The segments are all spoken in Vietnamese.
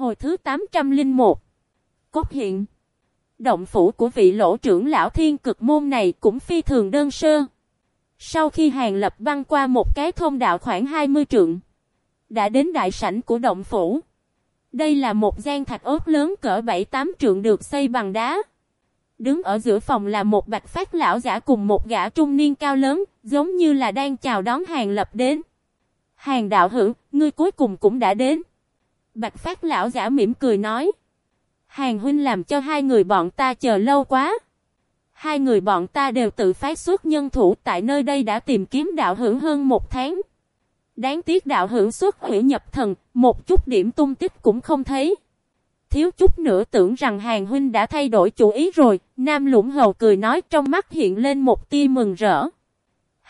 Hồi thứ 801 Cốt hiện Động phủ của vị lỗ trưởng lão thiên cực môn này cũng phi thường đơn sơ. Sau khi hàng lập băng qua một cái thông đạo khoảng 20 trượng, đã đến đại sảnh của động phủ. Đây là một gian thạch ốt lớn cỡ 7-8 trượng được xây bằng đá. Đứng ở giữa phòng là một bạch phát lão giả cùng một gã trung niên cao lớn, giống như là đang chào đón hàng lập đến. Hàng đạo hữu, ngươi cuối cùng cũng đã đến. Bạch phát lão giả mỉm cười nói. Hàng huynh làm cho hai người bọn ta chờ lâu quá. Hai người bọn ta đều tự phát xuất nhân thủ tại nơi đây đã tìm kiếm đạo hữu hơn một tháng. Đáng tiếc đạo hữu xuất hủy nhập thần, một chút điểm tung tích cũng không thấy. Thiếu chút nữa tưởng rằng hàng huynh đã thay đổi chủ ý rồi, Nam Lũng Hầu cười nói trong mắt hiện lên một tia mừng rỡ.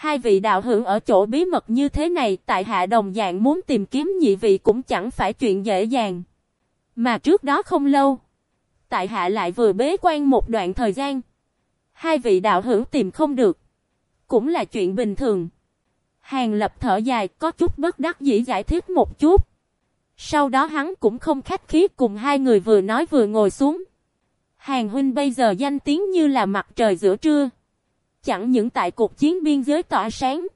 Hai vị đạo hữu ở chỗ bí mật như thế này, tại hạ đồng dạng muốn tìm kiếm nhị vị cũng chẳng phải chuyện dễ dàng. Mà trước đó không lâu, tại hạ lại vừa bế quan một đoạn thời gian. Hai vị đạo hữu tìm không được, cũng là chuyện bình thường. Hàng lập thở dài có chút bất đắc dĩ giải thích một chút. Sau đó hắn cũng không khách khí cùng hai người vừa nói vừa ngồi xuống. Hàng huynh bây giờ danh tiếng như là mặt trời giữa trưa. Chẳng những tại cuộc chiến biên giới tỏa sáng.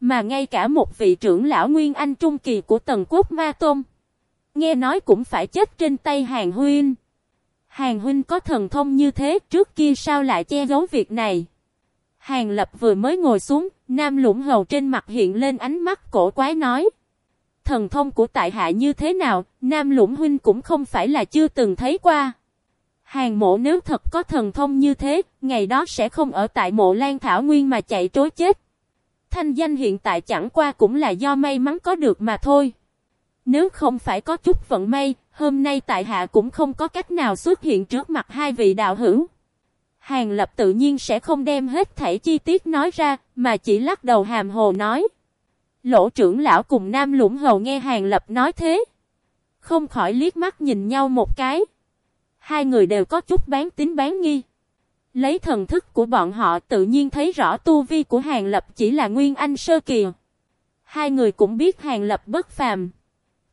Mà ngay cả một vị trưởng lão Nguyên Anh Trung Kỳ của tần quốc Ma Tôn. Nghe nói cũng phải chết trên tay hàng huynh. Hàng huynh có thần thông như thế trước kia sao lại che giấu việc này. Hàng lập vừa mới ngồi xuống, nam lũng hầu trên mặt hiện lên ánh mắt cổ quái nói. Thần thông của tại hạ như thế nào, nam lũng huynh cũng không phải là chưa từng thấy qua. Hàng mộ nếu thật có thần thông như thế, ngày đó sẽ không ở tại mộ Lan Thảo Nguyên mà chạy trối chết. Thanh danh hiện tại chẳng qua cũng là do may mắn có được mà thôi. Nếu không phải có chút vận may, hôm nay tại hạ cũng không có cách nào xuất hiện trước mặt hai vị đạo hữu. Hàng lập tự nhiên sẽ không đem hết thảy chi tiết nói ra, mà chỉ lắc đầu hàm hồ nói. Lỗ trưởng lão cùng nam lũng hầu nghe hàng lập nói thế. Không khỏi liếc mắt nhìn nhau một cái. Hai người đều có chút bán tính bán nghi. Lấy thần thức của bọn họ tự nhiên thấy rõ tu vi của hàng lập chỉ là nguyên anh sơ kỳ. Hai người cũng biết hàng lập bất phàm.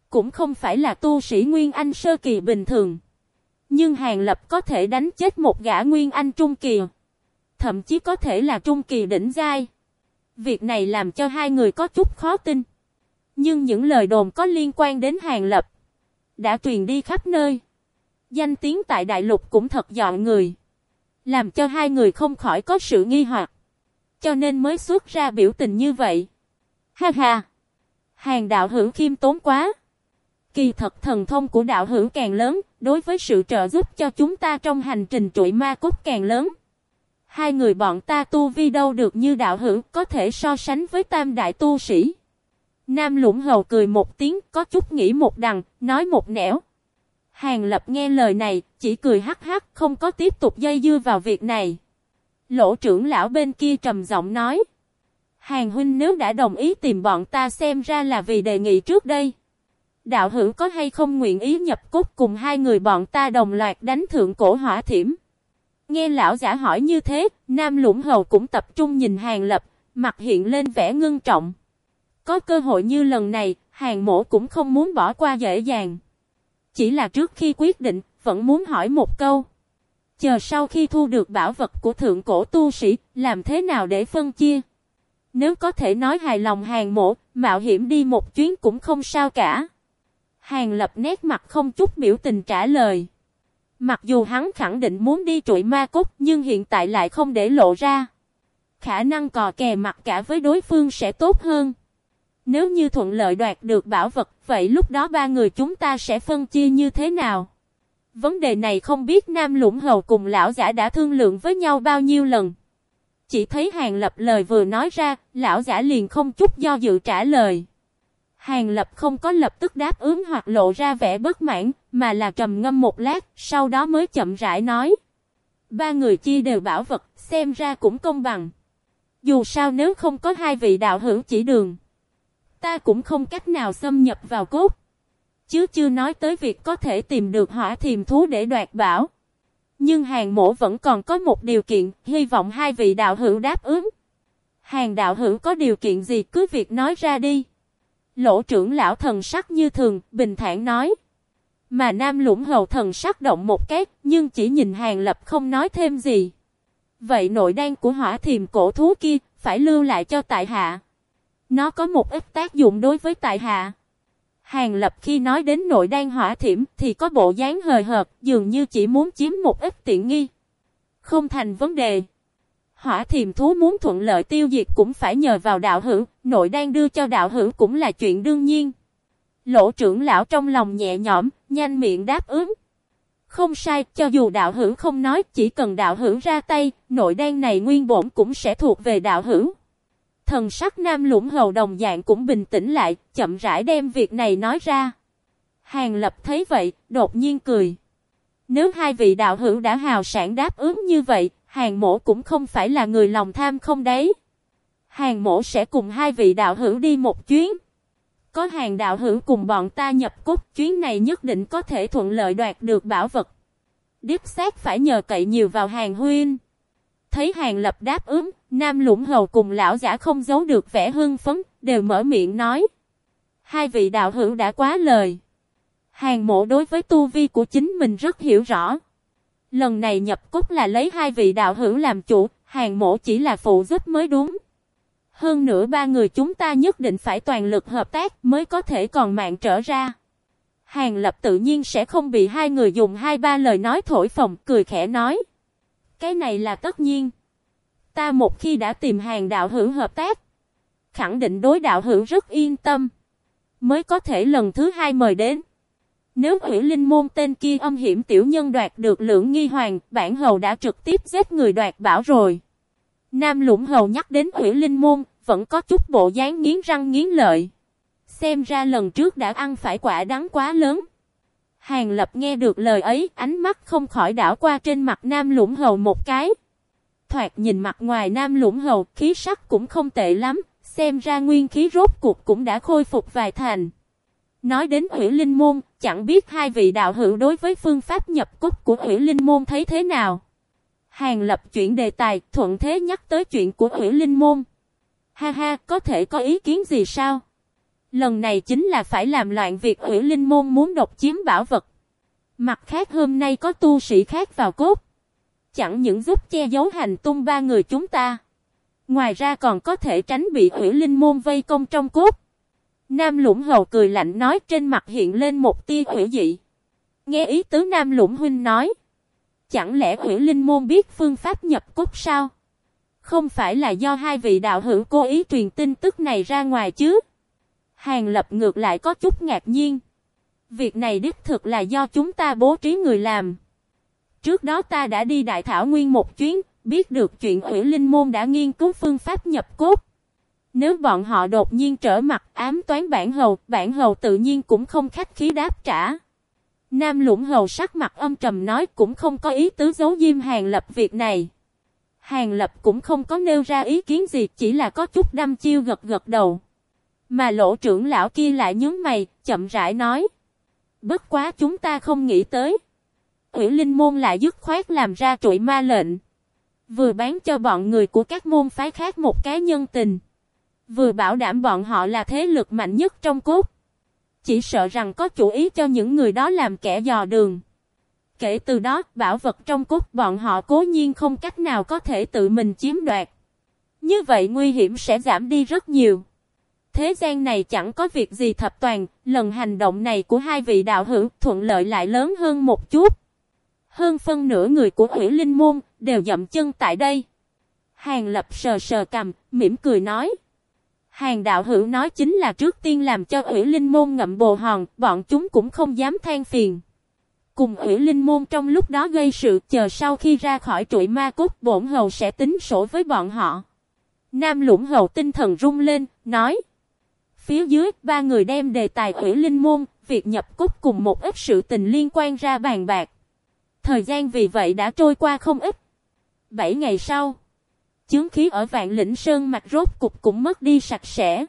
Cũng không phải là tu sĩ nguyên anh sơ kỳ bình thường. Nhưng Hàng Lập có thể đánh chết một gã Nguyên Anh Trung Kỳ. Thậm chí có thể là Trung Kỳ đỉnh giai. Việc này làm cho hai người có chút khó tin. Nhưng những lời đồn có liên quan đến Hàng Lập đã truyền đi khắp nơi. Danh tiếng tại đại lục cũng thật dọn người. Làm cho hai người không khỏi có sự nghi hoặc. Cho nên mới xuất ra biểu tình như vậy. Ha ha! Hàng đạo hữu khiêm tốn quá. Kỳ thật thần thông của đạo hữu càng lớn, đối với sự trợ giúp cho chúng ta trong hành trình trụi ma cốt càng lớn. Hai người bọn ta tu vi đâu được như đạo hữu có thể so sánh với tam đại tu sĩ. Nam lũng hầu cười một tiếng có chút nghĩ một đằng, nói một nẻo. Hàng lập nghe lời này, chỉ cười hắc hắc không có tiếp tục dây dưa vào việc này. Lỗ trưởng lão bên kia trầm giọng nói. Hàng huynh nếu đã đồng ý tìm bọn ta xem ra là vì đề nghị trước đây. Đạo hữu có hay không nguyện ý nhập cốt cùng hai người bọn ta đồng loạt đánh thượng cổ hỏa thiểm? Nghe lão giả hỏi như thế, Nam Lũng Hầu cũng tập trung nhìn Hàng Lập, mặt hiện lên vẻ ngưng trọng. Có cơ hội như lần này, Hàng Mổ cũng không muốn bỏ qua dễ dàng. Chỉ là trước khi quyết định, vẫn muốn hỏi một câu. Chờ sau khi thu được bảo vật của thượng cổ tu sĩ, làm thế nào để phân chia? Nếu có thể nói hài lòng Hàng mộ mạo hiểm đi một chuyến cũng không sao cả. Hàng lập nét mặt không chút biểu tình trả lời. Mặc dù hắn khẳng định muốn đi trụi ma cốt nhưng hiện tại lại không để lộ ra. Khả năng cò kè mặt cả với đối phương sẽ tốt hơn. Nếu như thuận lợi đoạt được bảo vật, vậy lúc đó ba người chúng ta sẽ phân chia như thế nào? Vấn đề này không biết Nam Lũng Hầu cùng lão giả đã thương lượng với nhau bao nhiêu lần. Chỉ thấy Hàng Lập lời vừa nói ra, lão giả liền không chút do dự trả lời. Hàng Lập không có lập tức đáp ứng hoặc lộ ra vẻ bất mãn, mà là trầm ngâm một lát, sau đó mới chậm rãi nói. Ba người chia đều bảo vật, xem ra cũng công bằng. Dù sao nếu không có hai vị đạo hữu chỉ đường, ta cũng không cách nào xâm nhập vào cốt. Chứ chưa nói tới việc có thể tìm được hỏa thiềm thú để đoạt bảo. Nhưng hàng mổ vẫn còn có một điều kiện, hy vọng hai vị đạo hữu đáp ứng. Hàng đạo hữu có điều kiện gì cứ việc nói ra đi. Lỗ trưởng lão thần sắc như thường, bình thản nói. Mà Nam Lũng Hầu thần sắc động một cái, nhưng chỉ nhìn Hàng Lập không nói thêm gì. Vậy nội đan của hỏa thiềm cổ thú kia, phải lưu lại cho tại hạ. Nó có một ít tác dụng đối với tại hạ. Hàng Lập khi nói đến nội đan hỏa thiểm thì có bộ dáng hời hợt, dường như chỉ muốn chiếm một ít tiện nghi. Không thành vấn đề. Hỏa thiểm thú muốn thuận lợi tiêu diệt cũng phải nhờ vào đạo hữu, nội đan đưa cho đạo hữu cũng là chuyện đương nhiên. Lỗ trưởng lão trong lòng nhẹ nhõm, nhanh miệng đáp ứng. Không sai, cho dù đạo hữu không nói, chỉ cần đạo hữu ra tay, nội đan này nguyên bổn cũng sẽ thuộc về đạo hữu. Thần sắc nam lũng hầu đồng dạng cũng bình tĩnh lại, chậm rãi đem việc này nói ra. Hàng lập thấy vậy, đột nhiên cười. Nếu hai vị đạo hữu đã hào sản đáp ứng như vậy, hàng mổ cũng không phải là người lòng tham không đấy. Hàng mổ sẽ cùng hai vị đạo hữu đi một chuyến. Có hàng đạo hữu cùng bọn ta nhập cốt chuyến này nhất định có thể thuận lợi đoạt được bảo vật. Điếp xác phải nhờ cậy nhiều vào hàng huyên. Thấy hàng lập đáp ứng, nam lũng hầu cùng lão giả không giấu được vẻ hưng phấn, đều mở miệng nói. Hai vị đạo hữu đã quá lời. Hàng mộ đối với tu vi của chính mình rất hiểu rõ. Lần này nhập cốt là lấy hai vị đạo hữu làm chủ, hàng mộ chỉ là phụ giúp mới đúng. Hơn nữa ba người chúng ta nhất định phải toàn lực hợp tác mới có thể còn mạng trở ra. Hàng lập tự nhiên sẽ không bị hai người dùng hai ba lời nói thổi phồng cười khẽ nói. Cái này là tất nhiên. Ta một khi đã tìm hàng đạo hữu hợp tác, khẳng định đối đạo hữu rất yên tâm. Mới có thể lần thứ hai mời đến. Nếu hủy linh môn tên kia âm hiểm tiểu nhân đoạt được lưỡng nghi hoàng, bản hầu đã trực tiếp giết người đoạt bảo rồi. Nam lũng hầu nhắc đến hủy linh môn, vẫn có chút bộ dáng nghiến răng nghiến lợi. Xem ra lần trước đã ăn phải quả đắng quá lớn. Hàng lập nghe được lời ấy, ánh mắt không khỏi đảo qua trên mặt nam lũng hầu một cái. Thoạt nhìn mặt ngoài nam lũng hầu, khí sắc cũng không tệ lắm, xem ra nguyên khí rốt cuộc cũng đã khôi phục vài thành. Nói đến hủy linh môn, chẳng biết hai vị đạo hữu đối với phương pháp nhập cốt của hủy linh môn thấy thế nào. Hàng lập chuyển đề tài, thuận thế nhắc tới chuyện của hủy linh môn. Ha ha, có thể có ý kiến gì sao? Lần này chính là phải làm loạn việc hủy linh môn muốn độc chiếm bảo vật. Mặt khác hôm nay có tu sĩ khác vào cốt. Chẳng những giúp che giấu hành tung ba người chúng ta. Ngoài ra còn có thể tránh bị hủy linh môn vây công trong cốt. Nam lũng hầu cười lạnh nói trên mặt hiện lên một tia hủy dị. Nghe ý tứ Nam lũng huynh nói. Chẳng lẽ hủy linh môn biết phương pháp nhập cốt sao? Không phải là do hai vị đạo hữu cố ý truyền tin tức này ra ngoài chứ? Hàng lập ngược lại có chút ngạc nhiên. Việc này đích thực là do chúng ta bố trí người làm. Trước đó ta đã đi Đại Thảo Nguyên một chuyến, biết được chuyện ủy linh môn đã nghiên cứu phương pháp nhập cốt. Nếu bọn họ đột nhiên trở mặt ám toán bản hầu, bản hầu tự nhiên cũng không khách khí đáp trả. Nam lũng hầu sắc mặt âm trầm nói cũng không có ý tứ giấu diêm hàng lập việc này. Hàng lập cũng không có nêu ra ý kiến gì chỉ là có chút đăm chiêu gật gật đầu. Mà lỗ trưởng lão kia lại nhướng mày, chậm rãi nói. Bất quá chúng ta không nghĩ tới. Ủy linh môn lại dứt khoát làm ra trụi ma lệnh. Vừa bán cho bọn người của các môn phái khác một cái nhân tình. Vừa bảo đảm bọn họ là thế lực mạnh nhất trong cốt. Chỉ sợ rằng có chủ ý cho những người đó làm kẻ dò đường. Kể từ đó, bảo vật trong cốt bọn họ cố nhiên không cách nào có thể tự mình chiếm đoạt. Như vậy nguy hiểm sẽ giảm đi rất nhiều. Thế gian này chẳng có việc gì thập toàn, lần hành động này của hai vị đạo hữu thuận lợi lại lớn hơn một chút. Hơn phân nửa người của Hủy linh môn, đều dậm chân tại đây. Hàng lập sờ sờ cầm, mỉm cười nói. Hàng đạo hữu nói chính là trước tiên làm cho Hủy linh môn ngậm bồ hòn, bọn chúng cũng không dám than phiền. Cùng Hủy linh môn trong lúc đó gây sự chờ sau khi ra khỏi trụi ma cốt bổn hầu sẽ tính sổ với bọn họ. Nam lũng hầu tinh thần rung lên, nói. Phía dưới, ba người đem đề tài ủy linh môn, việc nhập cúc cùng một ít sự tình liên quan ra bàn bạc. Thời gian vì vậy đã trôi qua không ít. Bảy ngày sau, chứng khí ở vạn lĩnh sơn mặt rốt cục cũng mất đi sạch sẽ.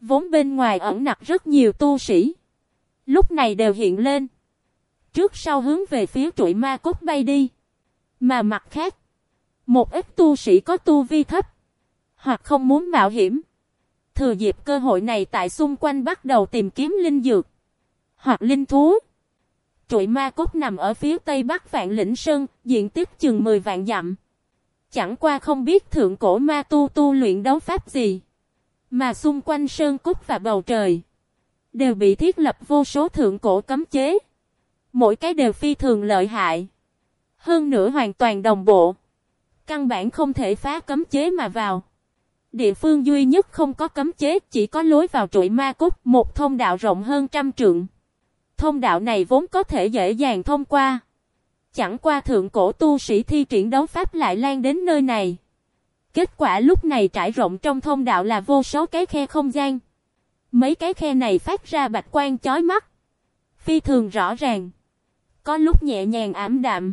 Vốn bên ngoài ẩn nặc rất nhiều tu sĩ. Lúc này đều hiện lên. Trước sau hướng về phía trụi ma cốt bay đi. Mà mặt khác, một ít tu sĩ có tu vi thấp, hoặc không muốn mạo hiểm. Thừa dịp cơ hội này tại xung quanh bắt đầu tìm kiếm linh dược, hoặc linh thú. Trụi ma cốt nằm ở phía tây bắc vạn lĩnh sơn, diện tích chừng 10 vạn dặm. Chẳng qua không biết thượng cổ ma tu tu luyện đấu pháp gì. Mà xung quanh sơn cốt và bầu trời. Đều bị thiết lập vô số thượng cổ cấm chế. Mỗi cái đều phi thường lợi hại. Hơn nữa hoàn toàn đồng bộ. Căn bản không thể phá cấm chế mà vào. Địa phương duy nhất không có cấm chế chỉ có lối vào trụi ma cốt, một thông đạo rộng hơn trăm trượng. Thông đạo này vốn có thể dễ dàng thông qua. Chẳng qua thượng cổ tu sĩ thi triển đấu pháp lại lan đến nơi này. Kết quả lúc này trải rộng trong thông đạo là vô số cái khe không gian. Mấy cái khe này phát ra bạch quang chói mắt. Phi thường rõ ràng. Có lúc nhẹ nhàng ảm đạm.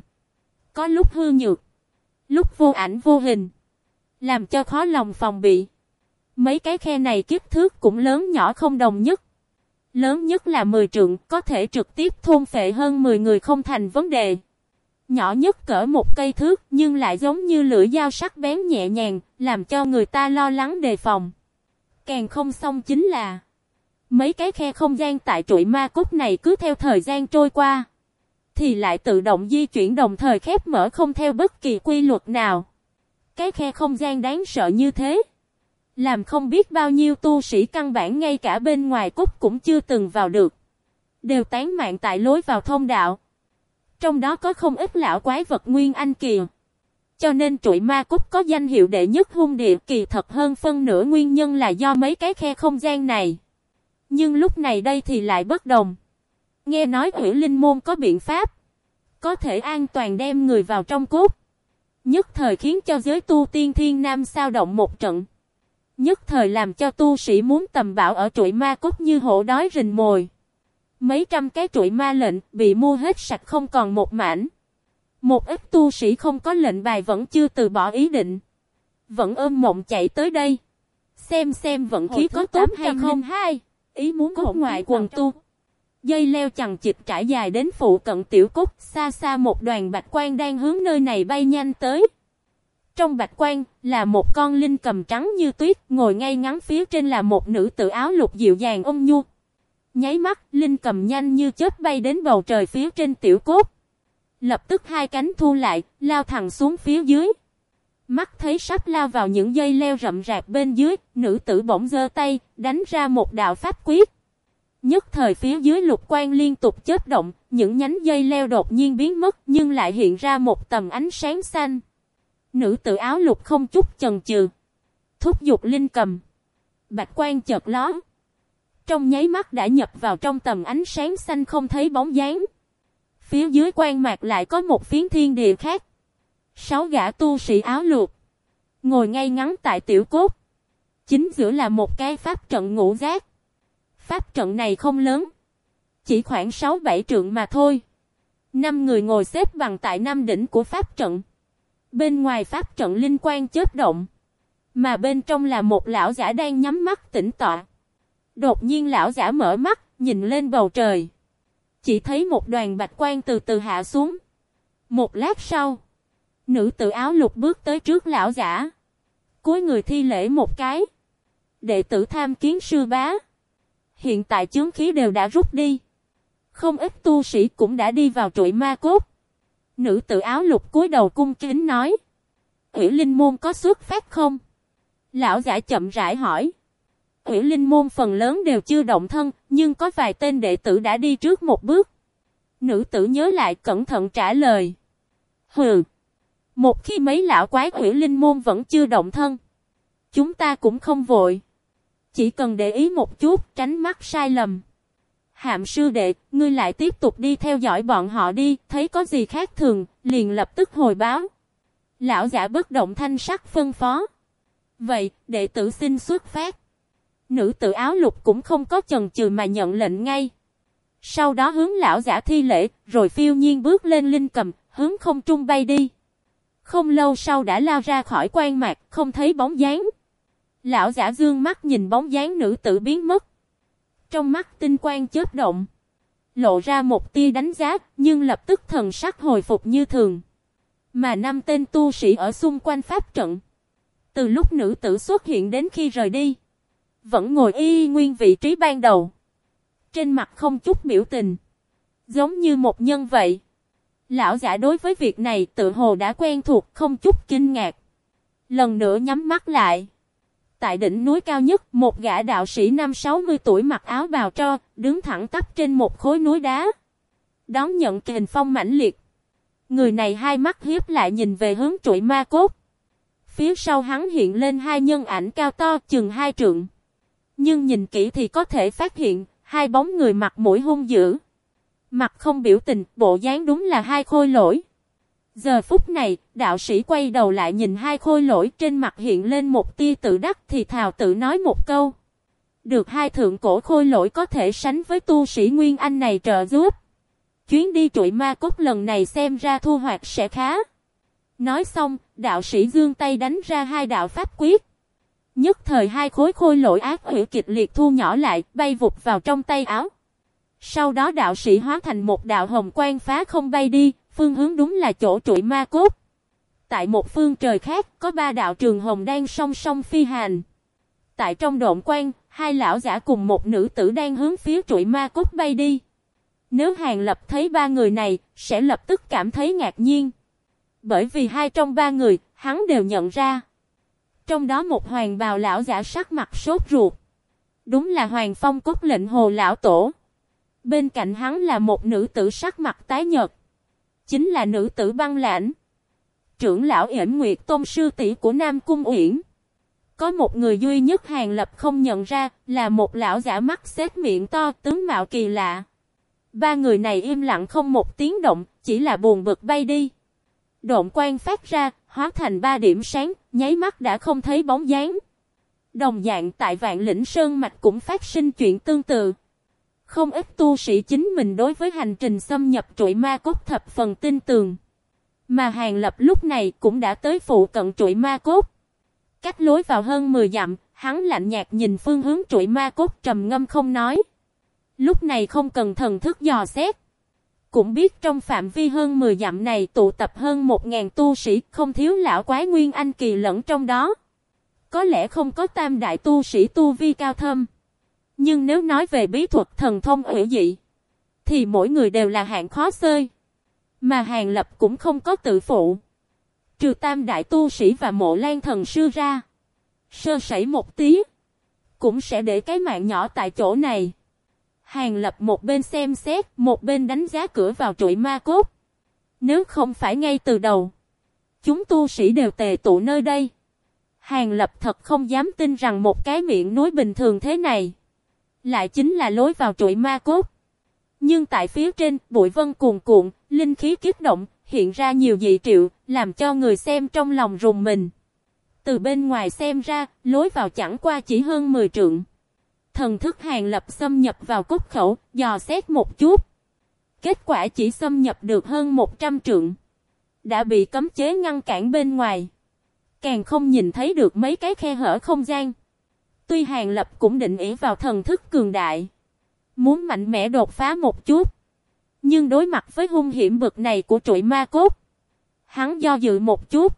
Có lúc hư nhược. Lúc vô ảnh vô hình. Làm cho khó lòng phòng bị. Mấy cái khe này kích thước cũng lớn nhỏ không đồng nhất. Lớn nhất là 10 trượng, có thể trực tiếp thôn phệ hơn 10 người không thành vấn đề. Nhỏ nhất cỡ một cây thước nhưng lại giống như lưỡi dao sắc bén nhẹ nhàng, làm cho người ta lo lắng đề phòng. Càng không xong chính là mấy cái khe không gian tại trụi ma cốt này cứ theo thời gian trôi qua thì lại tự động di chuyển đồng thời khép mở không theo bất kỳ quy luật nào. Cái khe không gian đáng sợ như thế. Làm không biết bao nhiêu tu sĩ căn bản ngay cả bên ngoài cốt cũng chưa từng vào được. Đều tán mạng tại lối vào thông đạo. Trong đó có không ít lão quái vật nguyên anh kỳ. Cho nên trụi ma cốt có danh hiệu đệ nhất hung địa kỳ thật hơn phân nửa nguyên nhân là do mấy cái khe không gian này. Nhưng lúc này đây thì lại bất đồng. Nghe nói quỷ linh môn có biện pháp. Có thể an toàn đem người vào trong cốt. Nhất thời khiến cho giới tu tiên thiên nam sao động một trận. Nhất thời làm cho tu sĩ muốn tầm bảo ở trụi ma cốt như hổ đói rình mồi. Mấy trăm cái trụi ma lệnh bị mua hết sạch không còn một mảnh. Một ít tu sĩ không có lệnh bài vẫn chưa từ bỏ ý định. Vẫn ôm mộng chạy tới đây. Xem xem vận khí có tốt hay không. Hai. Ý muốn cốt ngoại quần tu. Dây leo chằng chịt trải dài đến phụ cận tiểu cúc xa xa một đoàn bạch quan đang hướng nơi này bay nhanh tới. Trong bạch quan là một con linh cầm trắng như tuyết, ngồi ngay ngắn phía trên là một nữ tử áo lục dịu dàng ôm nhu. Nháy mắt, linh cầm nhanh như chớp bay đến bầu trời phía trên tiểu cốt. Lập tức hai cánh thu lại, lao thẳng xuống phía dưới. Mắt thấy sắp lao vào những dây leo rậm rạp bên dưới, nữ tử bỗng giơ tay, đánh ra một đạo pháp quyết. Nhất thời phía dưới lục quan liên tục chớp động, những nhánh dây leo đột nhiên biến mất nhưng lại hiện ra một tầm ánh sáng xanh. Nữ tử áo lục không chút chần chừ. Thúc giục linh cầm. Bạch quan chợt lón. Trong nháy mắt đã nhập vào trong tầm ánh sáng xanh không thấy bóng dáng. Phía dưới quan mạc lại có một phiến thiên địa khác. Sáu gã tu sĩ áo lục. Ngồi ngay ngắn tại tiểu cốt. Chính giữa là một cái pháp trận ngũ giác. Pháp trận này không lớn. Chỉ khoảng 6-7 trượng mà thôi. Năm người ngồi xếp bằng tại năm đỉnh của pháp trận. Bên ngoài pháp trận linh quan chớp động. Mà bên trong là một lão giả đang nhắm mắt tĩnh tọa. Đột nhiên lão giả mở mắt, nhìn lên bầu trời. Chỉ thấy một đoàn bạch quan từ từ hạ xuống. Một lát sau, nữ tử áo lục bước tới trước lão giả. Cúi người thi lễ một cái. Đệ tử tham kiến sư bá. Hiện tại chướng khí đều đã rút đi. Không ít tu sĩ cũng đã đi vào trụi ma cốt. Nữ tự áo lục cúi đầu cung kính nói. Ủy linh môn có xuất phát không? Lão giả chậm rãi hỏi. Ủy linh môn phần lớn đều chưa động thân, nhưng có vài tên đệ tử đã đi trước một bước. Nữ tử nhớ lại cẩn thận trả lời. Hừ. Một khi mấy lão quái ủy linh môn vẫn chưa động thân. Chúng ta cũng không vội. Chỉ cần để ý một chút, tránh mắc sai lầm. Hạm sư đệ, ngươi lại tiếp tục đi theo dõi bọn họ đi, thấy có gì khác thường, liền lập tức hồi báo. Lão giả bất động thanh sắc phân phó. Vậy, đệ tử xin xuất phát. Nữ tử áo lục cũng không có chần chừ mà nhận lệnh ngay. Sau đó hướng lão giả thi lễ, rồi phiêu nhiên bước lên linh cầm, hướng không trung bay đi. Không lâu sau đã lao ra khỏi quan mạc, không thấy bóng dáng. Lão giả dương mắt nhìn bóng dáng nữ tử biến mất. Trong mắt tinh quang chớp động. Lộ ra một tia đánh giá, nhưng lập tức thần sắc hồi phục như thường. Mà năm tên tu sĩ ở xung quanh pháp trận. Từ lúc nữ tử xuất hiện đến khi rời đi. Vẫn ngồi y nguyên vị trí ban đầu. Trên mặt không chút biểu tình. Giống như một nhân vậy. Lão giả đối với việc này tự hồ đã quen thuộc không chút kinh ngạc. Lần nữa nhắm mắt lại. Tại đỉnh núi cao nhất, một gã đạo sĩ năm 60 tuổi mặc áo bào tro, đứng thẳng tắp trên một khối núi đá. Đón nhận kình phong mãnh liệt. Người này hai mắt hiếp lại nhìn về hướng trụi ma cốt. Phía sau hắn hiện lên hai nhân ảnh cao to chừng hai trượng. Nhưng nhìn kỹ thì có thể phát hiện, hai bóng người mặt mũi hung dữ. Mặt không biểu tình, bộ dáng đúng là hai khôi lỗi. Giờ phút này, đạo sĩ quay đầu lại nhìn hai khôi lỗi trên mặt hiện lên một tia tự đắc thì thào tự nói một câu. Được hai thượng cổ khôi lỗi có thể sánh với tu sĩ Nguyên Anh này trợ giúp. Chuyến đi trụi ma cốt lần này xem ra thu hoạch sẽ khá. Nói xong, đạo sĩ dương tay đánh ra hai đạo pháp quyết. Nhất thời hai khối khôi lỗi ác hữu kịch liệt thu nhỏ lại, bay vụt vào trong tay áo. Sau đó đạo sĩ hóa thành một đạo hồng quang phá không bay đi, phương hướng đúng là chỗ trụi ma cốt. Tại một phương trời khác, có ba đạo trường hồng đang song song phi hành. Tại trong độn quan, hai lão giả cùng một nữ tử đang hướng phía trụi ma cốt bay đi. Nếu Hàng Lập thấy ba người này, sẽ lập tức cảm thấy ngạc nhiên. Bởi vì hai trong ba người, hắn đều nhận ra. Trong đó một hoàng bào lão giả sắc mặt sốt ruột. Đúng là hoàng phong cốt lệnh hồ lão tổ. Bên cạnh hắn là một nữ tử sắc mặt tái nhợt. Chính là nữ tử băng lãnh. Trưởng lão yểm nguyệt tôn sư tỷ của Nam Cung Uyển. Có một người duy nhất hàng lập không nhận ra là một lão giả mắt xếp miệng to tướng mạo kỳ lạ. Ba người này im lặng không một tiếng động, chỉ là buồn bực bay đi. Độn quan phát ra, hóa thành ba điểm sáng, nháy mắt đã không thấy bóng dáng. Đồng dạng tại vạn lĩnh Sơn Mạch cũng phát sinh chuyện tương tự. Không ít tu sĩ chính mình đối với hành trình xâm nhập trụi ma cốt thập phần tin tường. Mà Hàng Lập lúc này cũng đã tới phụ cận trụi ma cốt. Cách lối vào hơn 10 dặm, hắn lạnh nhạt nhìn phương hướng trụi ma cốt trầm ngâm không nói. Lúc này không cần thần thức dò xét. Cũng biết trong phạm vi hơn 10 dặm này tụ tập hơn 1.000 tu sĩ không thiếu lão quái nguyên anh kỳ lẫn trong đó. Có lẽ không có tam đại tu sĩ tu vi cao thâm. Nhưng nếu nói về bí thuật thần thông hữu dị, thì mỗi người đều là hạng khó xơi. Mà Hàng Lập cũng không có tự phụ. Trừ tam đại tu sĩ và mộ lan thần sư ra. Sơ sẩy một tí. Cũng sẽ để cái mạng nhỏ tại chỗ này. Hàng Lập một bên xem xét, một bên đánh giá cửa vào trụi ma cốt. Nếu không phải ngay từ đầu, chúng tu sĩ đều tề tụ nơi đây. Hàng Lập thật không dám tin rằng một cái miệng núi bình thường thế này, lại chính là lối vào chuỗi ma cốt. Nhưng tại phía trên, bụi vân cuồn cuộn, linh khí kích động, hiện ra nhiều dị triệu, làm cho người xem trong lòng rùng mình. Từ bên ngoài xem ra, lối vào chẳng qua chỉ hơn 10 trượng. Thần thức hàng lập xâm nhập vào cốt khẩu, dò xét một chút. Kết quả chỉ xâm nhập được hơn 100 trượng. Đã bị cấm chế ngăn cản bên ngoài. Càng không nhìn thấy được mấy cái khe hở không gian. Tuy hàng lập cũng định ý vào thần thức cường đại. Muốn mạnh mẽ đột phá một chút. Nhưng đối mặt với hung hiểm bực này của trụi ma cốt. Hắn do dự một chút.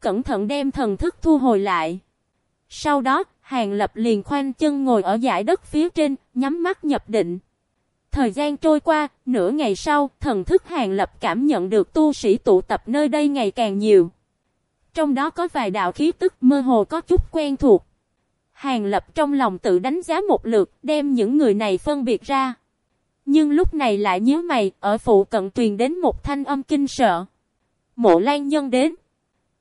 Cẩn thận đem thần thức thu hồi lại. Sau đó, Hàng Lập liền khoanh chân ngồi ở dải đất phía trên, nhắm mắt nhập định. Thời gian trôi qua, nửa ngày sau, thần thức Hàng Lập cảm nhận được tu sĩ tụ tập nơi đây ngày càng nhiều. Trong đó có vài đạo khí tức mơ hồ có chút quen thuộc. Hàng Lập trong lòng tự đánh giá một lượt, đem những người này phân biệt ra. Nhưng lúc này lại nhớ mày, ở phụ cận truyền đến một thanh âm kinh sợ. Mộ Lan Nhân đến.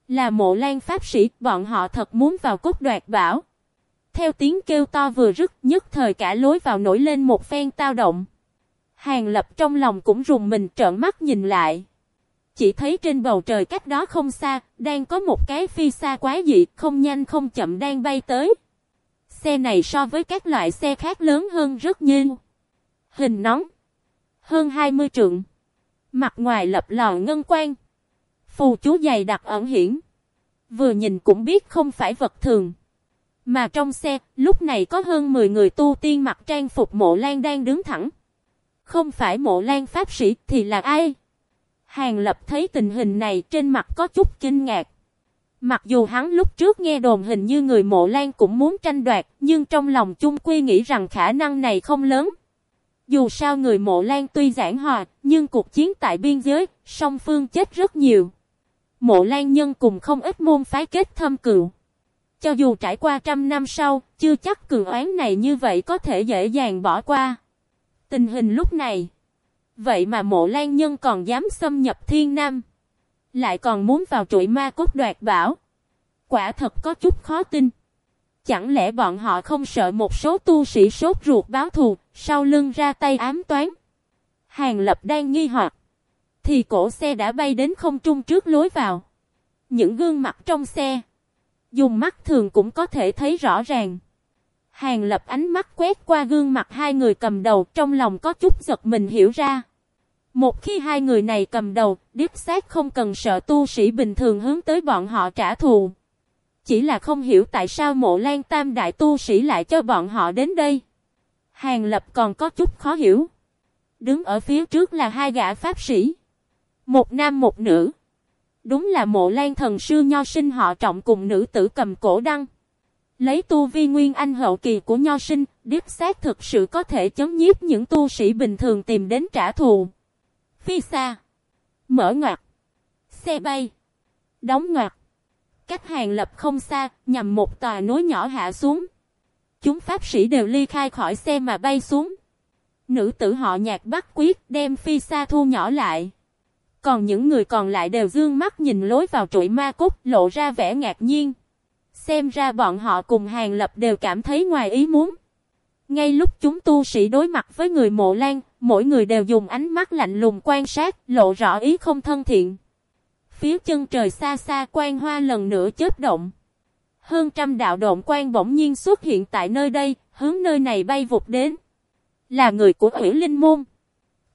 Là mộ Lan Pháp Sĩ, bọn họ thật muốn vào cốt đoạt bảo. Theo tiếng kêu to vừa rứt, nhất thời cả lối vào nổi lên một phen tao động. Hàng lập trong lòng cũng rùng mình trợn mắt nhìn lại. Chỉ thấy trên bầu trời cách đó không xa, đang có một cái phi xa quá dị, không nhanh không chậm đang bay tới. Xe này so với các loại xe khác lớn hơn rất nhiều. Hình nóng. Hơn 20 trượng. Mặt ngoài lập lò ngân quang. Phù chú dày đặc ẩn hiển. Vừa nhìn cũng biết không phải vật thường. Mà trong xe, lúc này có hơn 10 người tu tiên mặc trang phục mộ lan đang đứng thẳng. Không phải mộ lan pháp sĩ thì là ai? Hàng lập thấy tình hình này trên mặt có chút kinh ngạc. Mặc dù hắn lúc trước nghe đồn hình như người mộ lan cũng muốn tranh đoạt, nhưng trong lòng chung quy nghĩ rằng khả năng này không lớn. Dù sao người mộ lan tuy giảng hòa, nhưng cuộc chiến tại biên giới, song phương chết rất nhiều. Mộ lan nhân cùng không ít môn phái kết thâm cựu. Cho dù trải qua trăm năm sau, chưa chắc cường oán này như vậy có thể dễ dàng bỏ qua. Tình hình lúc này. Vậy mà mộ lan nhân còn dám xâm nhập thiên nam. Lại còn muốn vào chuỗi ma cốt đoạt bảo. Quả thật có chút khó tin. Chẳng lẽ bọn họ không sợ một số tu sĩ sốt ruột báo thù, sau lưng ra tay ám toán? Hàng lập đang nghi hoặc. Thì cổ xe đã bay đến không trung trước lối vào. Những gương mặt trong xe. Dùng mắt thường cũng có thể thấy rõ ràng. Hàng lập ánh mắt quét qua gương mặt hai người cầm đầu trong lòng có chút giật mình hiểu ra. Một khi hai người này cầm đầu, điếp sát không cần sợ tu sĩ bình thường hướng tới bọn họ trả thù. Chỉ là không hiểu tại sao mộ lan tam đại tu sĩ lại cho bọn họ đến đây. Hàng lập còn có chút khó hiểu. Đứng ở phía trước là hai gã pháp sĩ. Một nam một nữ. Đúng là mộ lan thần sư nho sinh họ trọng cùng nữ tử cầm cổ đăng. Lấy tu vi nguyên anh hậu kỳ của nho sinh, điếp sát thực sự có thể chấn nhiếp những tu sĩ bình thường tìm đến trả thù. Phi xa. Mở ngoặt. Xe bay. Đóng ngoặt. Cách hàng lập không xa, nhằm một tòa núi nhỏ hạ xuống. Chúng pháp sĩ đều ly khai khỏi xe mà bay xuống. Nữ tử họ nhạc bắt quyết đem phi xa thu nhỏ lại. Còn những người còn lại đều dương mắt nhìn lối vào trụi ma cốt lộ ra vẻ ngạc nhiên. Xem ra bọn họ cùng hàng lập đều cảm thấy ngoài ý muốn. Ngay lúc chúng tu sĩ đối mặt với người mộ lan, mỗi người đều dùng ánh mắt lạnh lùng quan sát, lộ rõ ý không thân thiện. Phía chân trời xa xa quan hoa lần nữa chớp động. Hơn trăm đạo độn quan bỗng nhiên xuất hiện tại nơi đây, hướng nơi này bay vụt đến. Là người của ủy linh môn.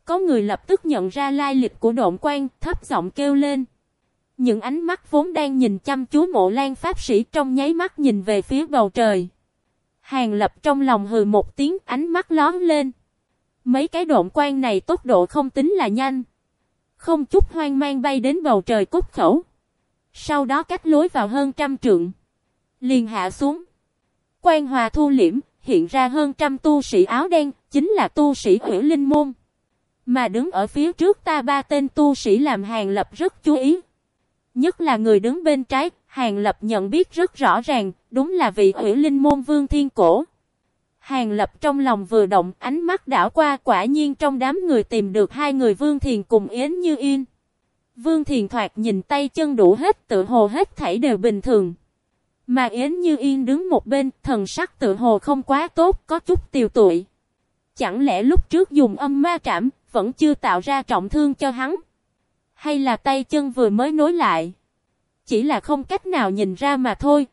Có người lập tức nhận ra lai lịch của độn quan, thấp giọng kêu lên. Những ánh mắt vốn đang nhìn chăm chú mộ lan pháp sĩ trong nháy mắt nhìn về phía bầu trời. Hàng lập trong lòng hừ một tiếng ánh mắt lón lên. Mấy cái độn quan này tốc độ không tính là nhanh. Không chút hoang mang bay đến bầu trời cốt khẩu. Sau đó cách lối vào hơn trăm trượng. Liền hạ xuống. Quan hòa thu liễm, hiện ra hơn trăm tu sĩ áo đen, chính là tu sĩ hữu linh môn. Mà đứng ở phía trước ta ba tên tu sĩ làm hàng lập rất chú ý. Nhất là người đứng bên trái, hàng lập nhận biết rất rõ ràng, đúng là vị hữu linh môn vương thiên cổ. Hàng lập trong lòng vừa động ánh mắt đảo qua quả nhiên trong đám người tìm được hai người Vương Thiền cùng Yến Như Yên. Vương Thiền thoạt nhìn tay chân đủ hết tự hồ hết thảy đều bình thường. Mà Yến Như Yên đứng một bên thần sắc tự hồ không quá tốt có chút tiều tụi. Chẳng lẽ lúc trước dùng âm ma trảm vẫn chưa tạo ra trọng thương cho hắn? Hay là tay chân vừa mới nối lại? Chỉ là không cách nào nhìn ra mà thôi,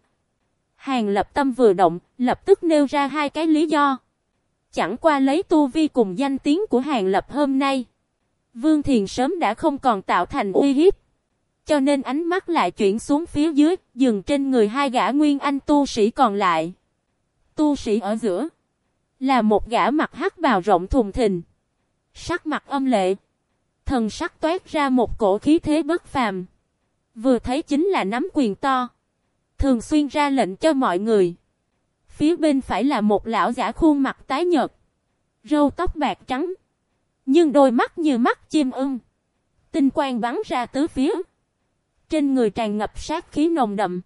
Hàng lập tâm vừa động, lập tức nêu ra hai cái lý do. Chẳng qua lấy tu vi cùng danh tiếng của hàng lập hôm nay. Vương Thiền sớm đã không còn tạo thành uy hiếp. Cho nên ánh mắt lại chuyển xuống phía dưới, dừng trên người hai gã nguyên anh tu sĩ còn lại. Tu sĩ ở giữa. Là một gã mặt hắc bào rộng thùng thình. Sắc mặt âm lệ. Thần sắc toát ra một cổ khí thế bất phàm. Vừa thấy chính là nắm quyền to. Thường xuyên ra lệnh cho mọi người. Phía bên phải là một lão giả khuôn mặt tái nhợt. Râu tóc bạc trắng. Nhưng đôi mắt như mắt chim ưng. Tinh quang bắn ra tứ phía. Trên người tràn ngập sát khí nồng đậm.